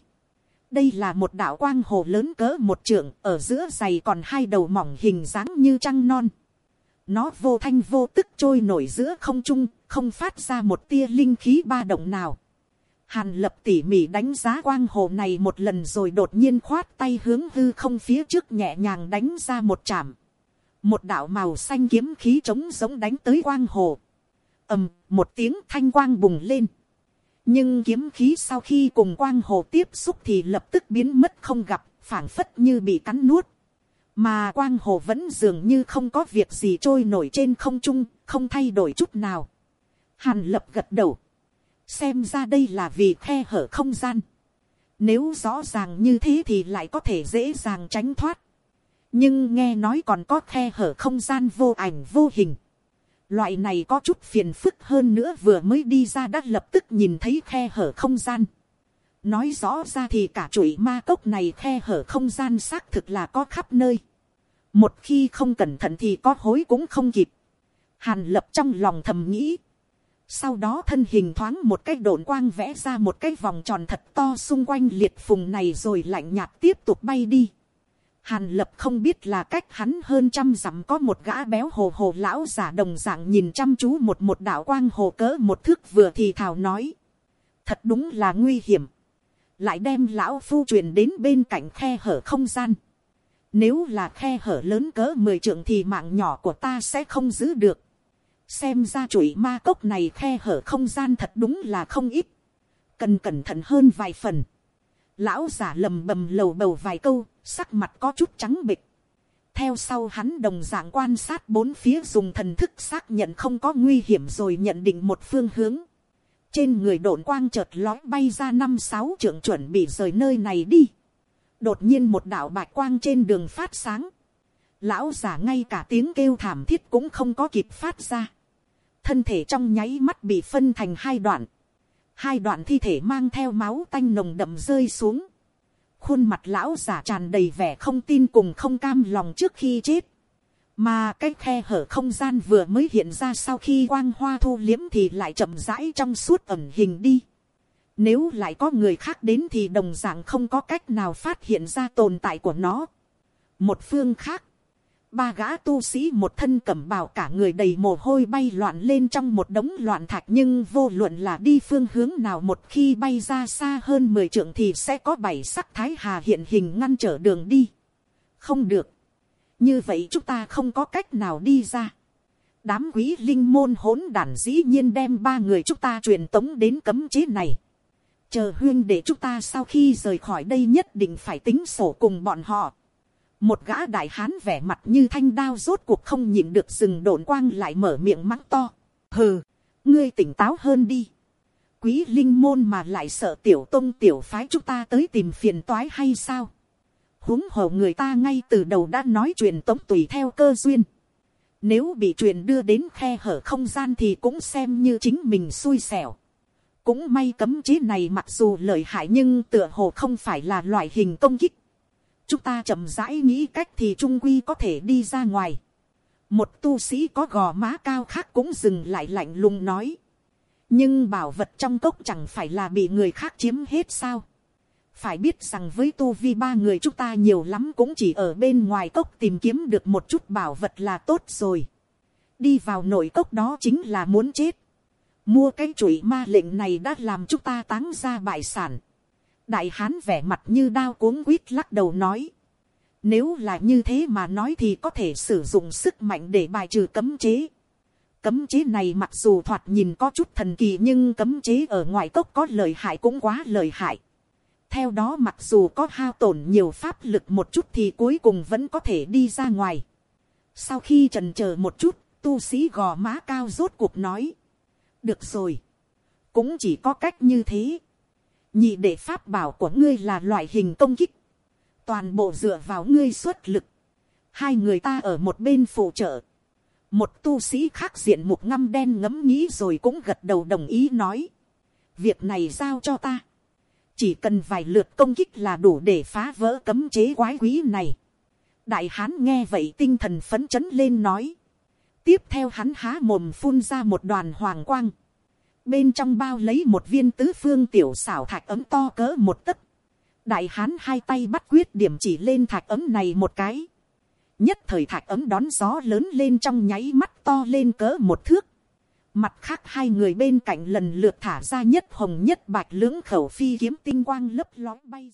Đây là một đạo quang hồ lớn cỡ một trượng, ở giữa dày còn hai đầu mỏng hình dáng như trăng non. Nó vô thanh vô tức trôi nổi giữa không trung, không phát ra một tia linh khí ba động nào. Hàn lập tỉ mỉ đánh giá quang hồ này một lần rồi đột nhiên khoát tay hướng hư không phía trước nhẹ nhàng đánh ra một chạm. Một đạo màu xanh kiếm khí trống giống đánh tới quang hồ. ầm, một tiếng thanh quang bùng lên. Nhưng kiếm khí sau khi cùng quang hồ tiếp xúc thì lập tức biến mất không gặp, phảng phất như bị cắn nuốt. Mà quang hồ vẫn dường như không có việc gì trôi nổi trên không trung, không thay đổi chút nào. Hàn lập gật đầu xem ra đây là vì khe hở không gian. Nếu rõ ràng như thế thì lại có thể dễ dàng tránh thoát. Nhưng nghe nói còn có khe hở không gian vô ảnh vô hình. Loại này có chút phiền phức hơn nữa vừa mới đi ra đã lập tức nhìn thấy khe hở không gian. Nói rõ ra thì cả chuỗi ma cốc này khe hở không gian xác thực là có khắp nơi. Một khi không cẩn thận thì có hối cũng không kịp. Hàn lập trong lòng thầm nghĩ sau đó thân hình thoáng một cái độn quang vẽ ra một cái vòng tròn thật to xung quanh liệt phùng này rồi lạnh nhạt tiếp tục bay đi. Hàn lập không biết là cách hắn hơn trăm dặm có một gã béo hồ hồ lão giả đồng dạng nhìn chăm chú một một đạo quang hồ cỡ một thước vừa thì thào nói. Thật đúng là nguy hiểm. Lại đem lão phu truyền đến bên cạnh khe hở không gian. Nếu là khe hở lớn cỡ mười trượng thì mạng nhỏ của ta sẽ không giữ được xem ra chuỗi ma cốc này khe hở không gian thật đúng là không ít, cần cẩn thận hơn vài phần. Lão giả lầm bầm lầu bầu vài câu, sắc mặt có chút trắng bịch. theo sau hắn đồng dạng quan sát bốn phía dùng thần thức xác nhận không có nguy hiểm rồi nhận định một phương hướng. trên người độn quang chợt lói bay ra năm sáu trưởng chuẩn bị rời nơi này đi. đột nhiên một đạo bạch quang trên đường phát sáng. lão giả ngay cả tiếng kêu thảm thiết cũng không có kịp phát ra thân thể trong nháy mắt bị phân thành hai đoạn, hai đoạn thi thể mang theo máu tanh nồng đậm rơi xuống, khuôn mặt lão giả tràn đầy vẻ không tin cùng không cam lòng trước khi chết, mà cái khe hở không gian vừa mới hiện ra sau khi quang hoa thu liếm thì lại chậm rãi trong suốt ẩn hình đi. Nếu lại có người khác đến thì đồng dạng không có cách nào phát hiện ra tồn tại của nó. Một phương khác, ba gã tu sĩ một thân cẩm bào cả người đầy mồ hôi bay loạn lên trong một đống loạn thạch nhưng vô luận là đi phương hướng nào một khi bay ra xa hơn mười trượng thì sẽ có bảy sắc thái hà hiện hình ngăn trở đường đi. Không được. Như vậy chúng ta không có cách nào đi ra. Đám quý linh môn hỗn đản dĩ nhiên đem ba người chúng ta truyền tống đến cấm chế này. Chờ huyên để chúng ta sau khi rời khỏi đây nhất định phải tính sổ cùng bọn họ một gã đại hán vẻ mặt như thanh đao rốt cuộc không nhịn được rừng đồn quang lại mở miệng mắng to. hừ, ngươi tỉnh táo hơn đi. quý linh môn mà lại sợ tiểu tông tiểu phái chúng ta tới tìm phiền toái hay sao. huống hồ người ta ngay từ đầu đã nói chuyện tống tùy theo cơ duyên. Nếu bị truyền đưa đến khe hở không gian thì cũng xem như chính mình xui xẻo. Cũng may cấm chế này mặc dù lợi hại nhưng tựa hồ không phải là loại hình công kích chúng ta chậm rãi nghĩ cách thì trung quy có thể đi ra ngoài. một tu sĩ có gò má cao khác cũng dừng lại lạnh lùng nói. nhưng bảo vật trong cốc chẳng phải là bị người khác chiếm hết sao. phải biết rằng với tu vi ba người chúng ta nhiều lắm cũng chỉ ở bên ngoài cốc tìm kiếm được một chút bảo vật là tốt rồi. đi vào nội cốc đó chính là muốn chết. mua cái chuỗi ma lệnh này đã làm chúng ta táng ra bại sản đại hán vẻ mặt như đao cuống quýt lắc đầu nói. Nếu là như thế mà nói thì có thể sử dụng sức mạnh để bài trừ cấm chế. Cấm chế này mặc dù thoạt nhìn có chút thần kỳ nhưng cấm chế ở ngoài cốc có lợi hại cũng quá lợi hại. Theo đó mặc dù có hao tổn nhiều pháp lực một chút thì cuối cùng vẫn có thể đi ra ngoài. Sau khi trần chờ một chút, tu sĩ gò má cao rốt cuộc nói. Được rồi. Cũng chỉ có cách như thế nhị đệ pháp bảo của ngươi là loại hình công kích, toàn bộ dựa vào ngươi xuất lực, hai người ta ở một bên phụ trợ, một tu sĩ khác diện mục ngăm đen ngấm nghĩ rồi cũng gật đầu đồng ý nói, việc này giao cho ta, chỉ cần vài lượt công kích là đủ để phá vỡ cấm chế quái quý này. đại hán nghe vậy tinh thần phấn chấn lên nói, tiếp theo hắn há mồm phun ra một đoàn hoàng quang, bên trong bao lấy một viên tứ phương tiểu xảo thạch ấm to cỡ một tấc. đại hán hai tay bắt quyết điểm chỉ lên thạch ấm này một cái. nhất thời thạch ấm đón gió lớn lên trong nháy mắt to lên cỡ một thước. mặt khác hai người bên cạnh lần lượt thả ra nhất hồng nhất bạch lưỡng khẩu phi kiếm tinh quang lấp lói bay.